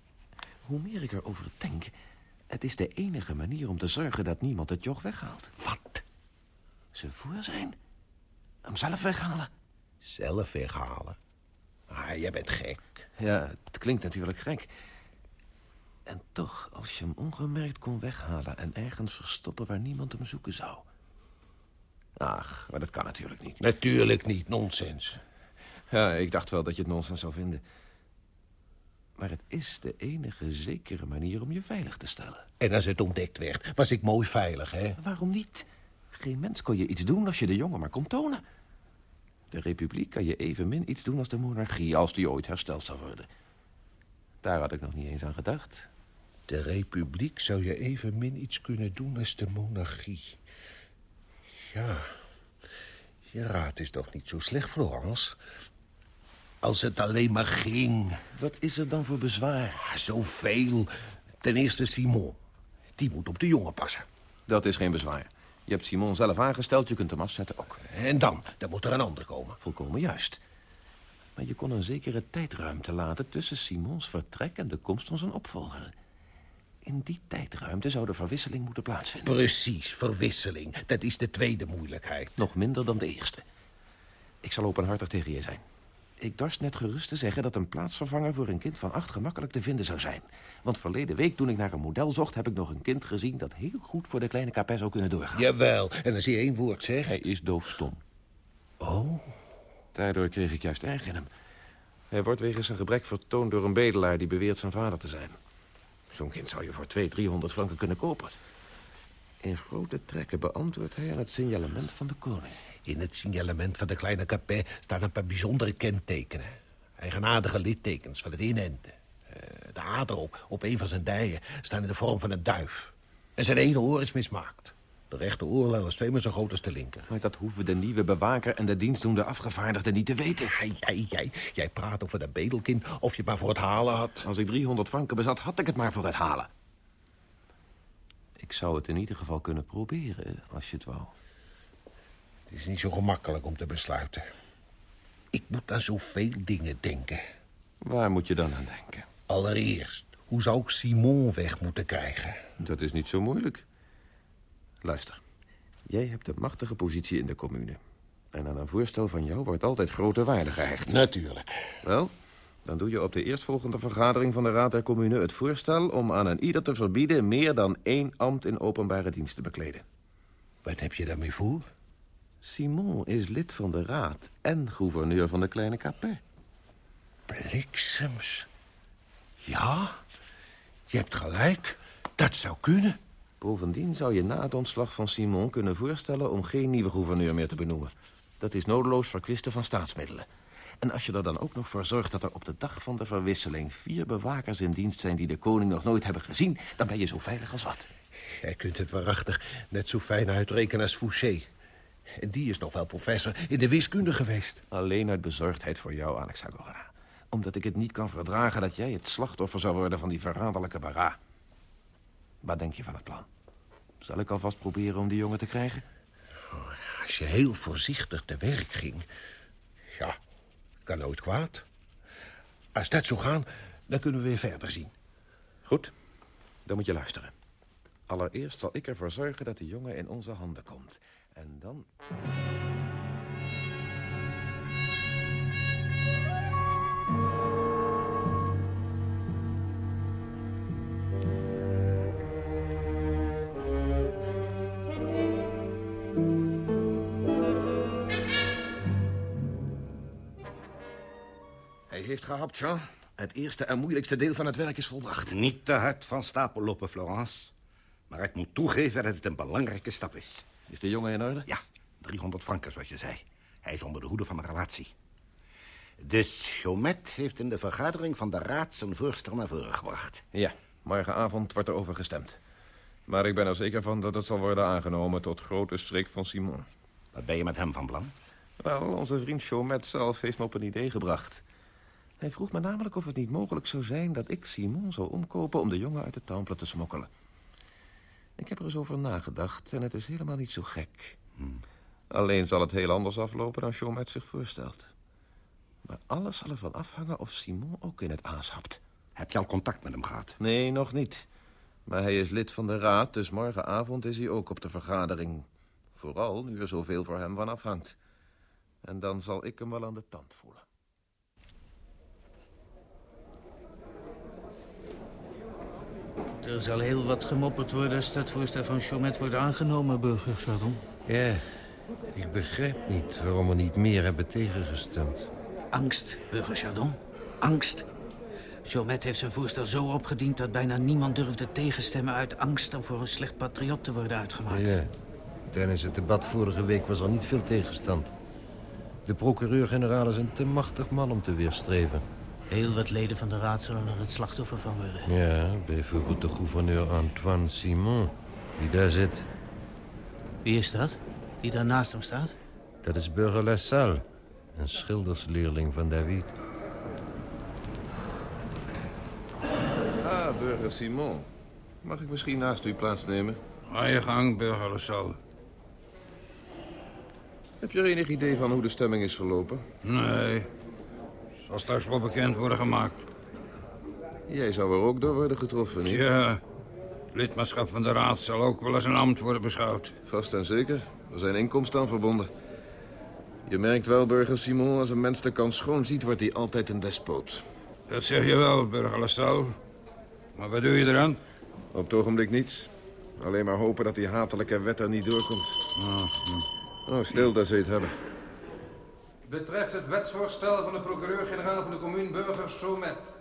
Hoe meer ik erover denk... Het is de enige manier om te zorgen dat niemand het joch weghaalt. Wat? Ze voor zijn? Hem zelf weghalen? Zelf weghalen? Ah, jij bent gek. Ja, het klinkt natuurlijk gek. En toch, als je hem ongemerkt kon weghalen... en ergens verstoppen waar niemand hem zoeken zou. Ach, maar dat kan natuurlijk niet. Natuurlijk niet, nonsens. Ja, ik dacht wel dat je het nonsens zou vinden. Maar het is de enige zekere manier om je veilig te stellen. En als het ontdekt werd, was ik mooi veilig, hè? Waarom niet? Geen mens kon je iets doen als je de jongen maar kon tonen. De republiek kan je evenmin iets doen als de monarchie... als die ooit hersteld zou worden. Daar had ik nog niet eens aan gedacht. De republiek zou je evenmin iets kunnen doen als de monarchie. Ja, je raad is toch niet zo slecht, Florence? Als het alleen maar ging. Wat is er dan voor bezwaar? Zoveel. Ten eerste Simon. Die moet op de jongen passen. Dat is geen bezwaar. Je hebt Simon zelf aangesteld, je kunt hem afzetten ook. En dan? Dan moet er een ander komen. Volkomen juist. Maar je kon een zekere tijdruimte laten tussen Simons vertrek en de komst van zijn opvolger. In die tijdruimte zou de verwisseling moeten plaatsvinden. Precies, verwisseling. Dat is de tweede moeilijkheid. Nog minder dan de eerste. Ik zal openhartig tegen je zijn. Ik dorst net gerust te zeggen dat een plaatsvervanger voor een kind van acht gemakkelijk te vinden zou zijn. Want verleden week toen ik naar een model zocht... heb ik nog een kind gezien dat heel goed voor de kleine Capet zou kunnen doorgaan. Jawel, en als je één woord zegt... Hij is doofstom. Oh? Daardoor kreeg ik juist erg in hem. Hij wordt wegens zijn gebrek vertoond door een bedelaar die beweert zijn vader te zijn. Zo'n kind zou je voor 200, 300 franken kunnen kopen. In grote trekken beantwoordt hij aan het signalement van de koning. In het signalement van de kleine Capet staan een paar bijzondere kentekenen. Eigenaardige littekens van het inenten. Uh, de ader op, op een van zijn dijen staan in de vorm van een duif. En zijn ene oor is mismaakt. De rechter oorlel is tweemaal zo groot als de linker. Maar dat hoeven de nieuwe bewaker en de dienstdoende afgevaardigde niet te weten. Jij, jij, jij, jij praat over dat bedelkind of je het maar voor het halen had. Als ik 300 franken bezat, had ik het maar voor het halen. Ik zou het in ieder geval kunnen proberen, als je het wou. Het is niet zo gemakkelijk om te besluiten. Ik moet aan zoveel dingen denken. Waar moet je dan aan denken? Allereerst, hoe zou ik Simon weg moeten krijgen? Dat is niet zo moeilijk. Luister, jij hebt een machtige positie in de commune. En aan een voorstel van jou wordt altijd grote waarde gehecht. Natuurlijk. Wel, dan doe je op de eerstvolgende vergadering van de Raad der Commune het voorstel... om aan een ieder te verbieden meer dan één ambt in openbare dienst te bekleden. Wat heb je daarmee voor? Simon is lid van de raad en gouverneur van de Kleine Capet. Bliksems. Ja, je hebt gelijk. Dat zou kunnen. Bovendien zou je na het ontslag van Simon kunnen voorstellen... om geen nieuwe gouverneur meer te benoemen. Dat is nodeloos verkwisten van staatsmiddelen. En als je er dan ook nog voor zorgt dat er op de dag van de verwisseling... vier bewakers in dienst zijn die de koning nog nooit hebben gezien... dan ben je zo veilig als wat. Jij kunt het waarachtig net zo fijn uitrekenen als Fouché. En die is nog wel professor in de wiskunde geweest. Alleen uit bezorgdheid voor jou, Alex Agora. Omdat ik het niet kan verdragen dat jij het slachtoffer zou worden van die verraderlijke bara. Wat denk je van het plan? Zal ik alvast proberen om die jongen te krijgen? Als je heel voorzichtig te werk ging... Ja, kan nooit kwaad. Als dat zo gaan, dan kunnen we weer verder zien. Goed, dan moet je luisteren. Allereerst zal ik ervoor zorgen dat de jongen in onze handen komt. En dan... Hij heeft gehapt, Jean. Het eerste en moeilijkste deel van het werk is volbracht. Niet te hard van stapel lopen, Florence. Maar ik moet toegeven dat het een belangrijke stap is. Is de jongen in orde? Ja, 300 franken, zoals je zei. Hij is onder de hoede van een relatie. Dus Chomet heeft in de vergadering van de raad zijn voorstel naar voren gebracht. Ja, morgenavond wordt er over gestemd. Maar ik ben er zeker van dat het zal worden aangenomen tot grote schrik van Simon. Wat ben je met hem van plan? Wel, onze vriend Chomet zelf heeft me op een idee gebracht. Hij vroeg me namelijk of het niet mogelijk zou zijn dat ik Simon zou omkopen om de jongen uit de temple te smokkelen. Ik heb er eens over nagedacht en het is helemaal niet zo gek. Hmm. Alleen zal het heel anders aflopen dan Chomet zich voorstelt. Maar alles zal ervan afhangen of Simon ook in het aas hapt. Heb je al contact met hem gehad? Nee, nog niet. Maar hij is lid van de raad, dus morgenavond is hij ook op de vergadering. Vooral nu er zoveel voor hem van afhangt. En dan zal ik hem wel aan de tand voelen. Er zal heel wat gemopperd worden als dat voorstel van Chomet wordt aangenomen, burger Chardon. Ja, ik begrijp niet waarom we niet meer hebben tegengestemd. Angst, burger Chardon. Angst. Chomet heeft zijn voorstel zo opgediend dat bijna niemand durfde tegenstemmen uit angst om voor een slecht patriot te worden uitgemaakt. Ja, tijdens het debat vorige week was er niet veel tegenstand. De procureur-generaal is een te machtig man om te weerstreven. Heel wat leden van de raad zullen er het slachtoffer van worden. Ja, bijvoorbeeld de gouverneur Antoine Simon, die daar zit. Wie is dat? Die daar naast hem staat? Dat is burger Lassalle, een schildersleerling van David. Ah, burger Simon. Mag ik misschien naast u plaatsnemen? Ga je gang, burger Lasalle. Heb je er enig idee van hoe de stemming is verlopen? Nee. Zal straks wel bekend worden gemaakt. Jij zou er ook door worden getroffen, niet? Ja. Lidmaatschap van de raad zal ook wel als een ambt worden beschouwd. Vast en zeker. Er zijn inkomsten aan verbonden. Je merkt wel, burger Simon, als een mens de kans schoon ziet... wordt hij altijd een despoot. Dat zeg je wel, burger Lasalle. Maar wat doe je eraan? Op het ogenblik niets. Alleen maar hopen dat die hatelijke wet er niet doorkomt. Oh, stil, daar zit hebben. Betreft het wetsvoorstel van de procureur-generaal van de commune Burger Somet.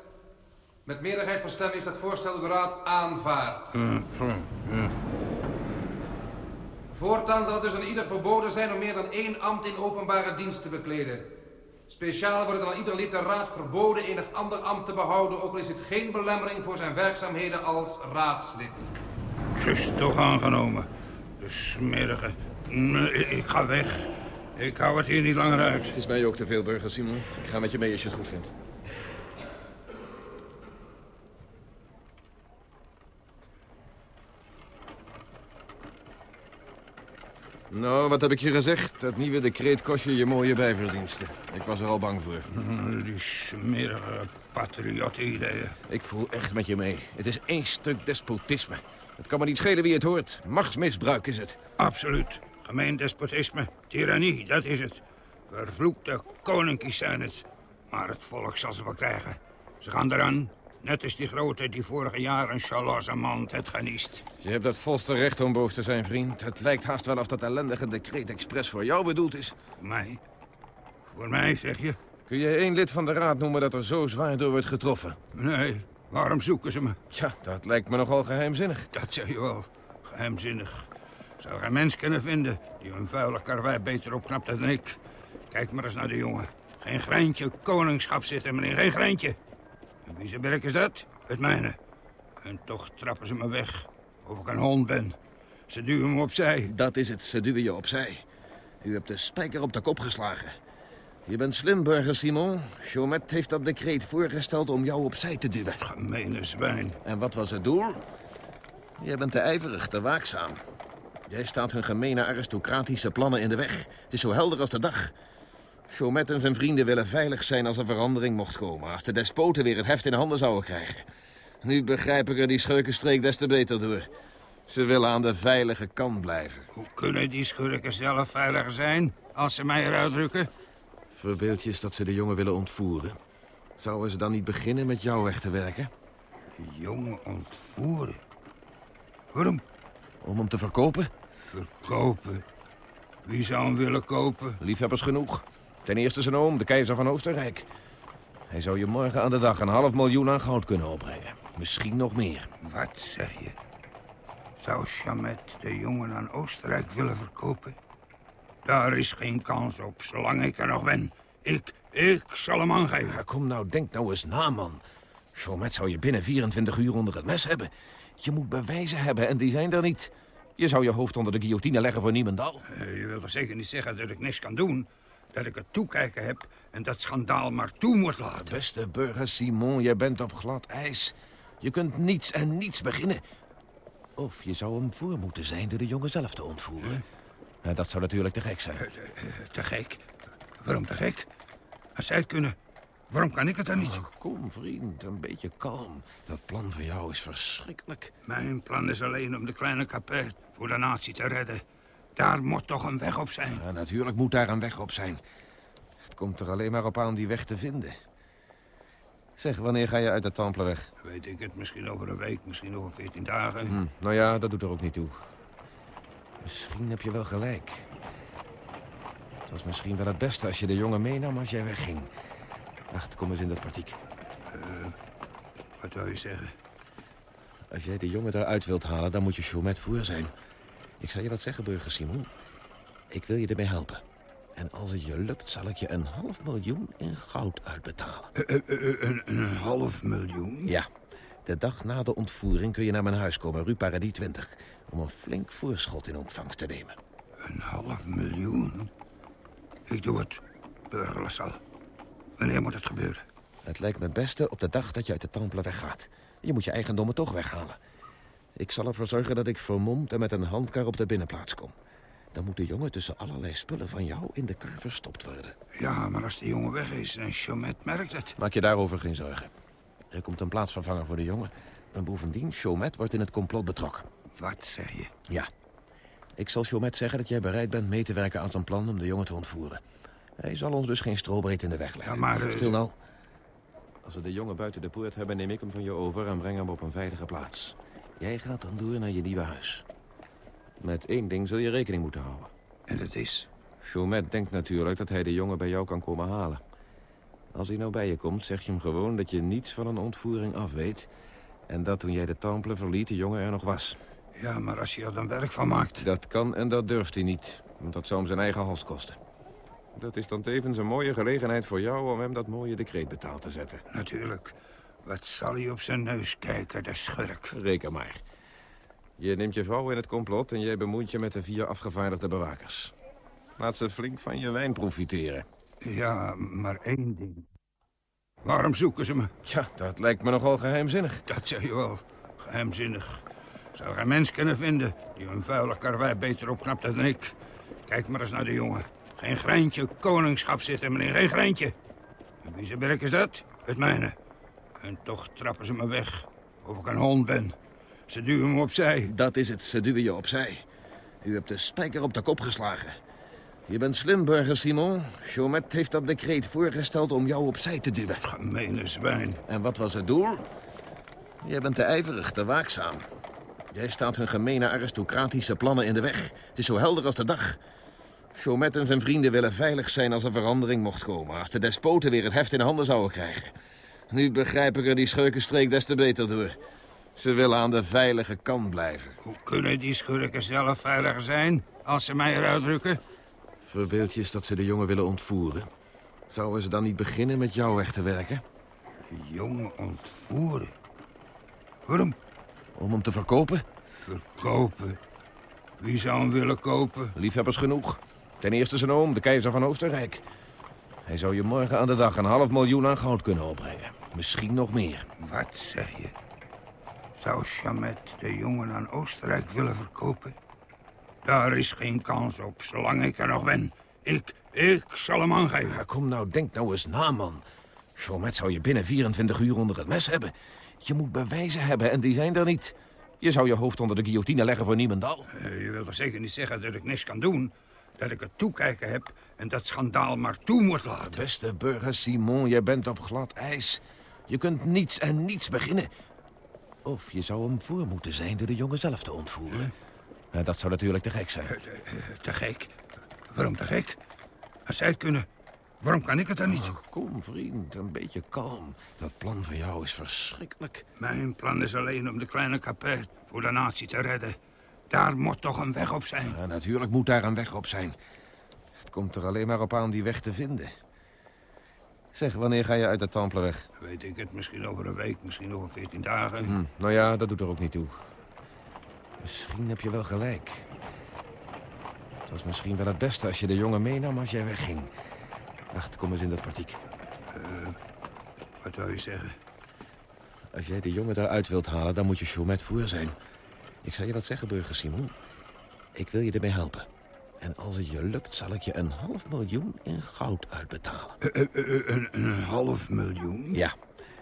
Met meerderheid van stemmen is dat voorstel door de raad aanvaard. Voortaan zal het dus aan ieder verboden zijn om meer dan één ambt in openbare dienst te bekleden. Speciaal wordt het aan ieder lid der raad verboden enig ander ambt te behouden, ook al is het geen belemmering voor zijn werkzaamheden als raadslid. Het is toch aangenomen. De smerige. Ik ga weg. Ik hou het hier niet langer uit. Het is mij ook te veel, burger Simon. Ik ga met je mee als je het goed vindt. Nou, wat heb ik je gezegd? Dat nieuwe decreet kost je je mooie bijverdiensten. Ik was er al bang voor. Die smerige patriot-ideeën. Ik voel echt met je mee. Het is één stuk despotisme. Het kan me niet schelen wie het hoort. Machtsmisbruik is het. Absoluut. Gemeen despotisme, tirannie, dat is het. Vervloekte koninkjes zijn het. Maar het volk zal ze wel krijgen. Ze gaan eraan, net als die grote die vorige jaar een charlazemant heeft geniest. Je hebt het volste recht om boos te zijn, vriend. Het lijkt haast wel of dat ellendige decreet expres voor jou bedoeld is. Voor mij? Voor mij, zeg je? Kun je één lid van de raad noemen dat er zo zwaar door wordt getroffen? Nee, waarom zoeken ze me? Tja, dat lijkt me nogal geheimzinnig. Dat zeg je wel. Geheimzinnig. Zou geen mens kunnen vinden die een vuile karwei beter opknapt dan ik. Kijk maar eens naar de jongen. Geen greintje koningschap zit hem erin, geen greintje. En wie zijn werk is dat? Het mijne. En toch trappen ze me weg. Of ik een hond ben. Ze duwen me opzij. Dat is het, ze duwen je opzij. U hebt de spijker op de kop geslagen. Je bent slim, burger Simon. Chomet heeft dat decreet voorgesteld om jou opzij te duwen. Gemene zwijn. En wat was het doel? Jij bent te ijverig, te waakzaam. Jij staat hun gemene aristocratische plannen in de weg. Het is zo helder als de dag. Chomet en zijn vrienden willen veilig zijn als er verandering mocht komen. Als de despoten weer het heft in handen zouden krijgen. Nu begrijp ik er die schurkenstreek des te beter door. Ze willen aan de veilige kant blijven. Hoe kunnen die schurken zelf veiliger zijn als ze mij eruit drukken? Verbeeld je eens dat ze de jongen willen ontvoeren. Zouden ze dan niet beginnen met jou weg te werken? De jongen ontvoeren? Waarom? Om hem te verkopen? Verkopen? Wie zou hem willen kopen? Liefhebbers genoeg. Ten eerste zijn oom, de keizer van Oostenrijk. Hij zou je morgen aan de dag een half miljoen aan goud kunnen opbrengen. Misschien nog meer. Wat zeg je? Zou Chamet de jongen aan Oostenrijk willen verkopen? Daar is geen kans op, zolang ik er nog ben. Ik, ik zal hem aangeven. Ja, kom nou, denk nou eens na, man. Chomet zou je binnen 24 uur onder het mes hebben. Je moet bewijzen hebben en die zijn er niet. Je zou je hoofd onder de guillotine leggen voor niemendal. Eh, Je wil toch zeker niet zeggen dat ik niks kan doen? Dat ik het toekijken heb en dat schandaal maar toe moet laten? Beste burger Simon, je bent op glad ijs. Je kunt niets en niets beginnen. Of je zou hem voor moeten zijn door de jongen zelf te ontvoeren. Ja, dat zou natuurlijk te gek zijn. Eh, Te gek? Waarom te gek? Als zij het kunnen, waarom kan ik het dan niet? Oh, kom, vriend, een beetje kalm. Dat plan van jou is verschrikkelijk. Mijn plan is alleen om de kleine kapet voor de natie te redden. Daar moet toch een weg op zijn? Ja, natuurlijk moet daar een weg op zijn. Het komt er alleen maar op aan die weg te vinden. Zeg, wanneer ga je uit de Temple weg? Weet ik het, misschien over een week, misschien over veertien dagen. Hm, nou ja, dat doet er ook niet toe. Misschien heb je wel gelijk. Het was misschien wel het beste als je de jongen meenam als jij wegging. Wacht, kom eens in dat partiek. Uh, wat wil je zeggen? Als jij de jongen eruit wilt halen, dan moet je Chaumet voor zijn. Ik zal je wat zeggen, burger Simon. Ik wil je ermee helpen. En als het je lukt, zal ik je een half miljoen in goud uitbetalen. Uh, uh, een, een, half miljoen? Ja. De dag na de ontvoering kun je naar mijn huis komen, Rue Paradis 20... om een flink voorschot in ontvangst te nemen. Een half miljoen? Ik doe het, burger Lasalle. Wanneer moet het gebeuren? Het lijkt me het beste op de dag dat je uit de Temple weggaat. Je moet je eigendommen toch weghalen. Ik zal ervoor zorgen dat ik vermomd en met een handkar op de binnenplaats kom. Dan moet de jongen tussen allerlei spullen van jou in de kar verstopt worden. Ja, maar als de jongen weg is en Chomet merkt het... Maak je daarover geen zorgen. Er komt een plaatsvervanger voor de jongen. En bovendien, Chomet wordt in het complot betrokken. Wat zeg je? Ja. Ik zal Chomet zeggen dat jij bereid bent mee te werken aan zijn plan om de jongen te ontvoeren. Hij zal ons dus geen strobreed in de weg leggen. Ja, maar... Stil nou. Als we de jongen buiten de poort hebben, neem ik hem van je over... en breng hem op een veilige plaats. Jij gaat dan door naar je nieuwe huis. Met één ding zul je rekening moeten houden. En dat is? Chaumet denkt natuurlijk dat hij de jongen bij jou kan komen halen. Als hij nou bij je komt, zeg je hem gewoon dat je niets van een ontvoering af weet... en dat toen jij de Temple verliet, de jongen er nog was. Ja, maar als je er dan werk van maakt... Dat kan en dat durft hij niet, want dat zou hem zijn eigen hals kosten. Dat is dan tevens een mooie gelegenheid voor jou om hem dat mooie decreet betaald te zetten. Natuurlijk. Wat zal hij op zijn neus kijken, de schurk. Reken maar. Je neemt je vrouw in het complot en jij bemoeit je met de vier afgevaardigde bewakers. Laat ze flink van je wijn profiteren. Ja, maar één ding. Waarom zoeken ze me? Tja, dat lijkt me nogal geheimzinnig. Dat zeg je wel. Geheimzinnig. Zou geen mens kunnen vinden die een vuile karwei beter opknapt dan ik. Kijk maar eens naar de jongen. Geen greintje koningschap zitten, meneer, geen greintje. En wie zijn werk is dat? Het mijne. En toch trappen ze me weg. Of ik een hond ben. Ze duwen me opzij. Dat is het, ze duwen je opzij. U hebt de spijker op de kop geslagen. Je bent slim, burger Simon. Chaumet heeft dat decreet voorgesteld om jou opzij te duwen. Gemene zwijn. En wat was het doel? Jij bent te ijverig, te waakzaam. Jij staat hun gemene aristocratische plannen in de weg. Het is zo helder als de dag. Chaumet en zijn vrienden willen veilig zijn als er verandering mocht komen. Als de despoten weer het heft in handen zouden krijgen. Nu begrijp ik er die schurkenstreek des te beter door. Ze willen aan de veilige kant blijven. Hoe kunnen die schurken zelf veiliger zijn als ze mij eruit drukken? Verbeeld je eens dat ze de jongen willen ontvoeren. Zouden ze dan niet beginnen met jou weg te werken? De jongen ontvoeren? Waarom? Om hem te verkopen? Verkopen? Wie zou hem willen kopen? Liefhebbers genoeg. Ten eerste zijn oom, de keizer van Oostenrijk. Hij zou je morgen aan de dag een half miljoen aan goud kunnen opbrengen. Misschien nog meer. Wat zeg je? Zou Chamet de jongen aan Oostenrijk willen verkopen? Daar is geen kans op, zolang ik er nog ben. Ik, ik zal hem aangeven. Ja, kom nou, denk nou eens na, man. Chamet zou je binnen 24 uur onder het mes hebben. Je moet bewijzen hebben en die zijn er niet. Je zou je hoofd onder de guillotine leggen voor niemendal. Uh, je wil toch zeker niet zeggen dat ik niks kan doen? Dat ik het toekijken heb en dat schandaal maar toe moet laten? Beste burger Simon, je bent op glad ijs. Je kunt niets en niets beginnen. Of je zou hem voor moeten zijn door de jongen zelf te ontvoeren. Dat zou natuurlijk te gek zijn. Te, te gek? Waarom te gek? Als zij het kunnen, waarom kan ik het dan niet? Oh, kom, vriend, een beetje kalm. Dat plan van jou is verschrikkelijk. Mijn plan is alleen om de kleine capet voor de natie te redden. Daar moet toch een weg op zijn? Ja, natuurlijk moet daar een weg op zijn. Het komt er alleen maar op aan die weg te vinden. Zeg, wanneer ga je uit de Temple weg? Weet ik het, misschien over een week, misschien over veertien dagen. Hm, nou ja, dat doet er ook niet toe. Misschien heb je wel gelijk. Het was misschien wel het beste als je de jongen meenam als jij wegging. Wacht, kom eens in dat partiek. Uh, wat wil je zeggen? Als jij de jongen daaruit wilt halen, dan moet je Chaumet voor zijn. Ik zal je wat zeggen, burger Simon. Ik wil je ermee helpen. En als het je lukt, zal ik je een half miljoen in goud uitbetalen. Uh, uh, een, een, half miljoen? Ja.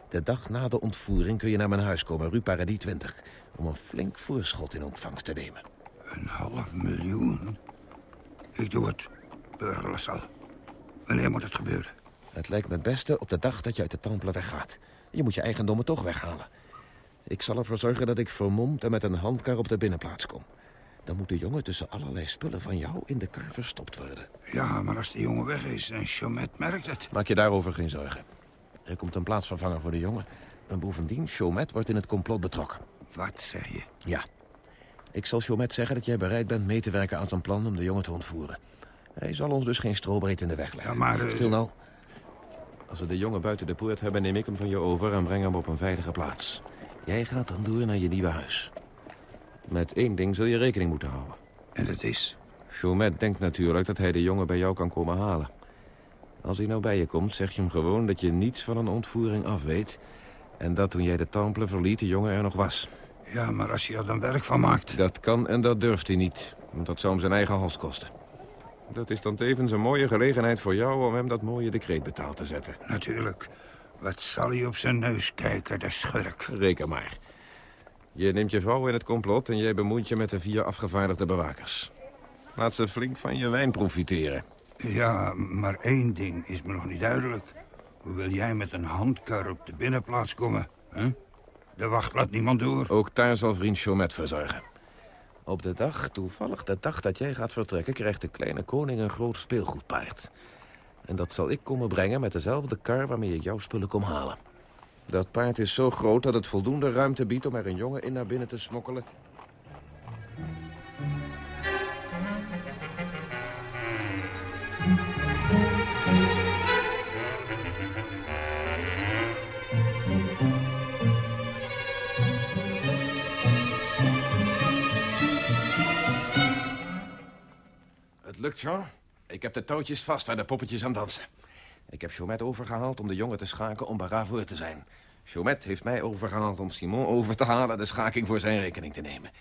De dag na de ontvoering kun je naar mijn huis komen, Rue Paradis 20... om een flink voorschot in ontvangst te nemen. Een half miljoen? Ik doe het, burger Lasalle. Wanneer moet het gebeuren? Het lijkt me het beste op de dag dat je uit de Temple weggaat. Je moet je eigendommen toch weghalen. Ik zal ervoor zorgen dat ik vermomd en met een handkar op de binnenplaats kom. Dan moet de jongen tussen allerlei spullen van jou in de kar verstopt worden. Ja, maar als de jongen weg is en Chomet merkt het... Maak je daarover geen zorgen. Er komt een plaatsvervanger voor de jongen. En bovendien, Chomet wordt in het complot betrokken. Wat zeg je? Ja. Ik zal Chomet zeggen dat jij bereid bent mee te werken aan zijn plan om de jongen te ontvoeren. Hij zal ons dus geen strobreed in de weg leggen. Ja, maar... eh, Stil nou. Als we de jongen buiten de poort hebben, neem ik hem van je over en breng hem op een veilige plaats. Jij gaat dan door naar je nieuwe huis. Met één ding zul je rekening moeten houden. En dat is? Chomet denkt natuurlijk dat hij de jongen bij jou kan komen halen. Als hij nou bij je komt, zeg je hem gewoon dat je niets van een ontvoering af weet... en dat toen jij de Temple verliet, de jongen er nog was. Ja, maar als hij er dan werk van maakt... Dat kan en dat durft hij niet, want dat zou hem zijn eigen hals kosten. Dat is dan tevens een mooie gelegenheid voor jou om hem dat mooie decreet betaald te zetten. Natuurlijk. Wat zal hij op zijn neus kijken, de schurk. Reken maar. Je neemt je vrouw in het complot en jij bemoeit je met de vier afgevaardigde bewakers. Laat ze flink van je wijn profiteren. Ja, maar één ding is me nog niet duidelijk. Hoe wil jij met een handkar op de binnenplaats komen? Hè? De wacht laat niemand door. Ook daar zal vriend Chomet voor zorgen. Op de dag, toevallig de dag dat jij gaat vertrekken... krijgt de kleine koning een groot speelgoedpaard. En dat zal ik komen brengen met dezelfde kar waarmee ik jouw spullen kom halen. Dat paard is zo groot dat het voldoende ruimte biedt... om er een jongen in naar binnen te smokkelen... Het lukt, Jean. Ik heb de touwtjes vast waar de poppetjes aan dansen. Ik heb Chomet overgehaald om de jongen te schaken om voor te zijn. Chomet heeft mij overgehaald om Simon over te halen... de schaking voor zijn rekening te nemen.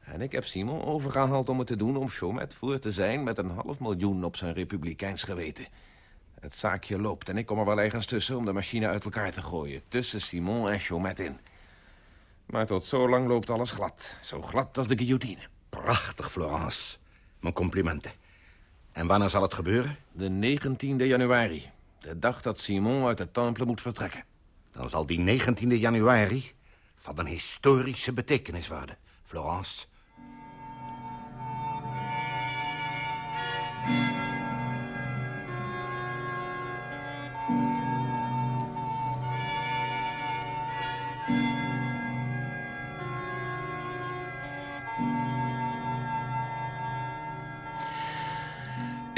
En ik heb Simon overgehaald om het te doen om Chomet voor te zijn... met een half miljoen op zijn republikeins geweten. Het zaakje loopt en ik kom er wel ergens tussen... om de machine uit elkaar te gooien. Tussen Simon en Chomet in. Maar tot zo lang loopt alles glad. Zo glad als de guillotine. Prachtig, Florence. Mijn complimenten. En wanneer zal het gebeuren? De 19e januari. De dag dat Simon uit de Temple moet vertrekken. Dan zal die 19e januari van een historische betekenis worden, Florence.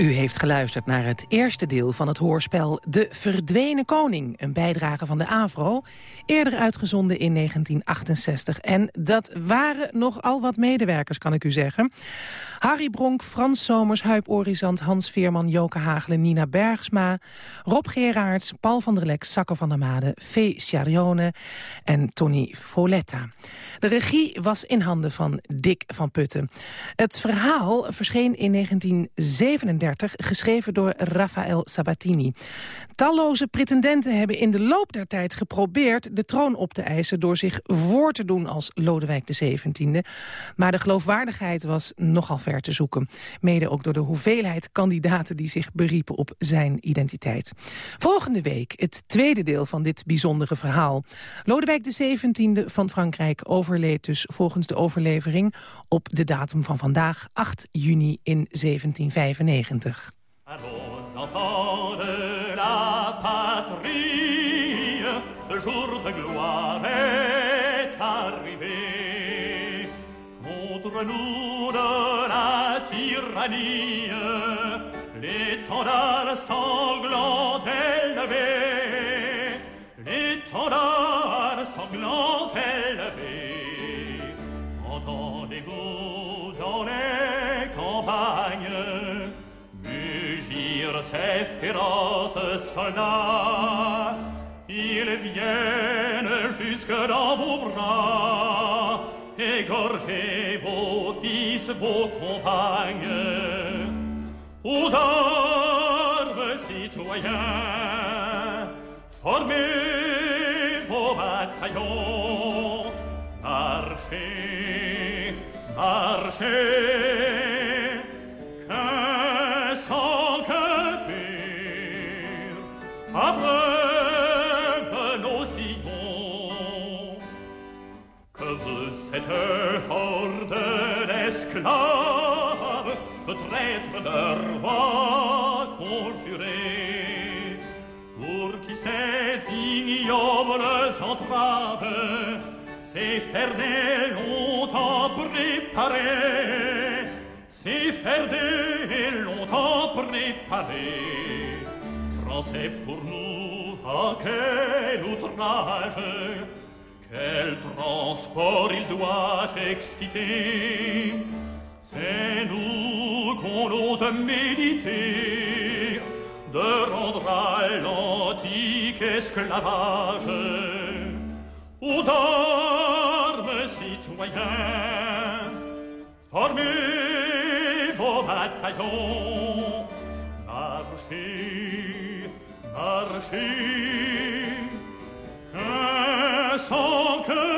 U heeft geluisterd naar het eerste deel van het hoorspel De Verdwenen Koning. Een bijdrage van de AVRO, eerder uitgezonden in 1968. En dat waren nogal wat medewerkers, kan ik u zeggen. Harry Bronk, Frans Somers, Huip Orizant, Hans Veerman, Joke Hagelen, Nina Bergsma... Rob Gerards, Paul van der Lek, Sacco van der Made, Fee Sciarione en Tony Foletta. De regie was in handen van Dick van Putten. Het verhaal verscheen in 1937 geschreven door Rafael Sabatini. Talloze pretendenten hebben in de loop der tijd geprobeerd de troon op te eisen door zich voor te doen als Lodewijk XVII. Maar de geloofwaardigheid was nogal ver te zoeken. Mede ook door de hoeveelheid kandidaten die zich beriepen op zijn identiteit. Volgende week het tweede deel van dit bijzondere verhaal. Lodewijk XVII van Frankrijk overleed dus volgens de overlevering op de datum van vandaag 8 juni in 1795. Allons, enfants de la patrie, le jour de gloire est arrivé. Contre nous de la tyrannie, l'étendard sanglant élevé, l'étendard sanglant élevé. Ces féroces soldats Ils viennent jusque dans vos bras. Égorger vos fils, vos compagnes. Aux armes, citoyens Formez vos bataillons. Marchez, marchez être leur roi confuré, pour qui ces ignobles entraves ces fers longtemps préparés, ces fers longtemps préparés, français pour nous, à quel outrage, quel transport il doit exciter, c'est nous qu'on ose méditer de rendre à l'antique esclavage aux armes citoyens, formez vos bataillons, marchez, marchez, qu'un sang que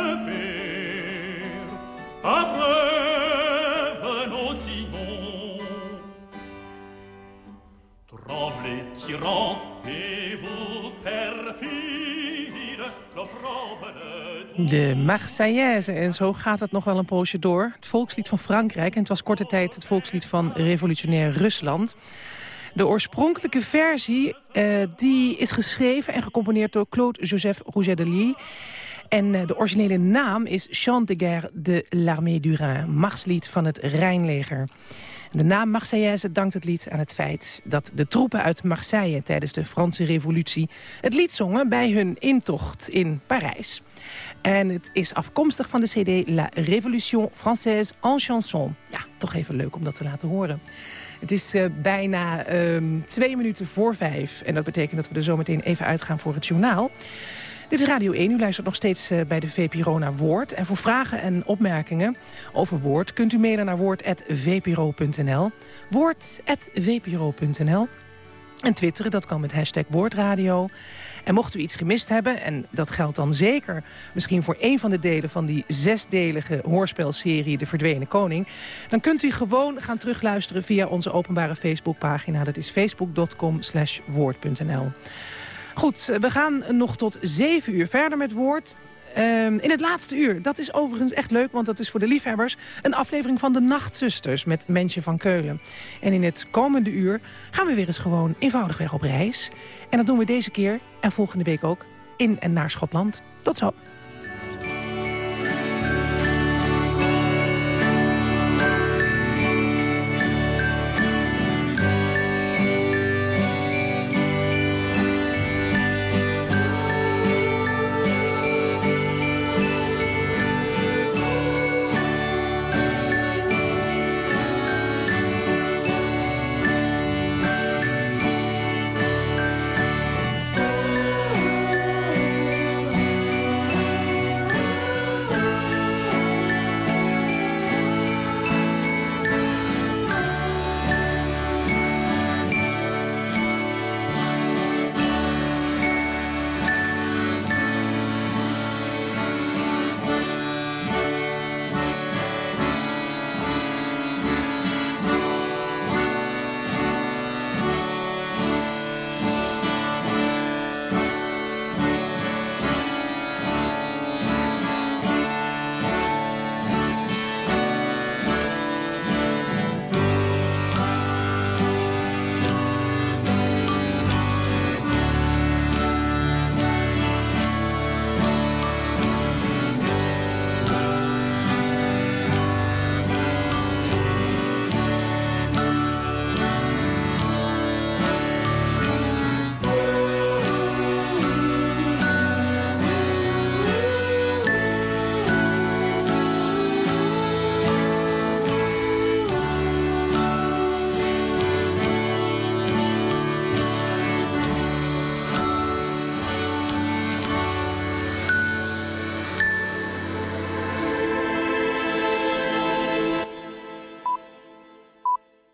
de Marseillaise. En zo gaat het nog wel een poosje door. Het volkslied van Frankrijk. En het was korte tijd het volkslied van revolutionair Rusland. De oorspronkelijke versie eh, die is geschreven en gecomponeerd door Claude-Joseph Rouget de Lille. En eh, de originele naam is Chant de guerre de l'Armée du Rhin. Machtslied van het Rijnleger. De naam Marseillaise dankt het lied aan het feit dat de troepen uit Marseille tijdens de Franse revolutie het lied zongen bij hun intocht in Parijs. En het is afkomstig van de cd La Révolution Française en Chanson. Ja, toch even leuk om dat te laten horen. Het is uh, bijna uh, twee minuten voor vijf. En dat betekent dat we er zo meteen even uitgaan voor het journaal. Dit is Radio 1. U luistert nog steeds uh, bij de VPRO naar Woord. En voor vragen en opmerkingen over Woord... kunt u mailen naar woord.vpro.nl. Woord.vpro.nl. En twitteren, dat kan met hashtag Woordradio. En mocht u iets gemist hebben, en dat geldt dan zeker... misschien voor een van de delen van die zesdelige hoorspelserie De Verdwenen Koning... dan kunt u gewoon gaan terugluisteren via onze openbare Facebookpagina. Dat is facebook.com woord.nl. Goed, we gaan nog tot zeven uur verder met Woord. Um, in het laatste uur, dat is overigens echt leuk, want dat is voor de liefhebbers... een aflevering van de Nachtzusters met Mensje van Keulen. En in het komende uur gaan we weer eens gewoon eenvoudigweg op reis. En dat doen we deze keer en volgende week ook in en naar Schotland. Tot zo.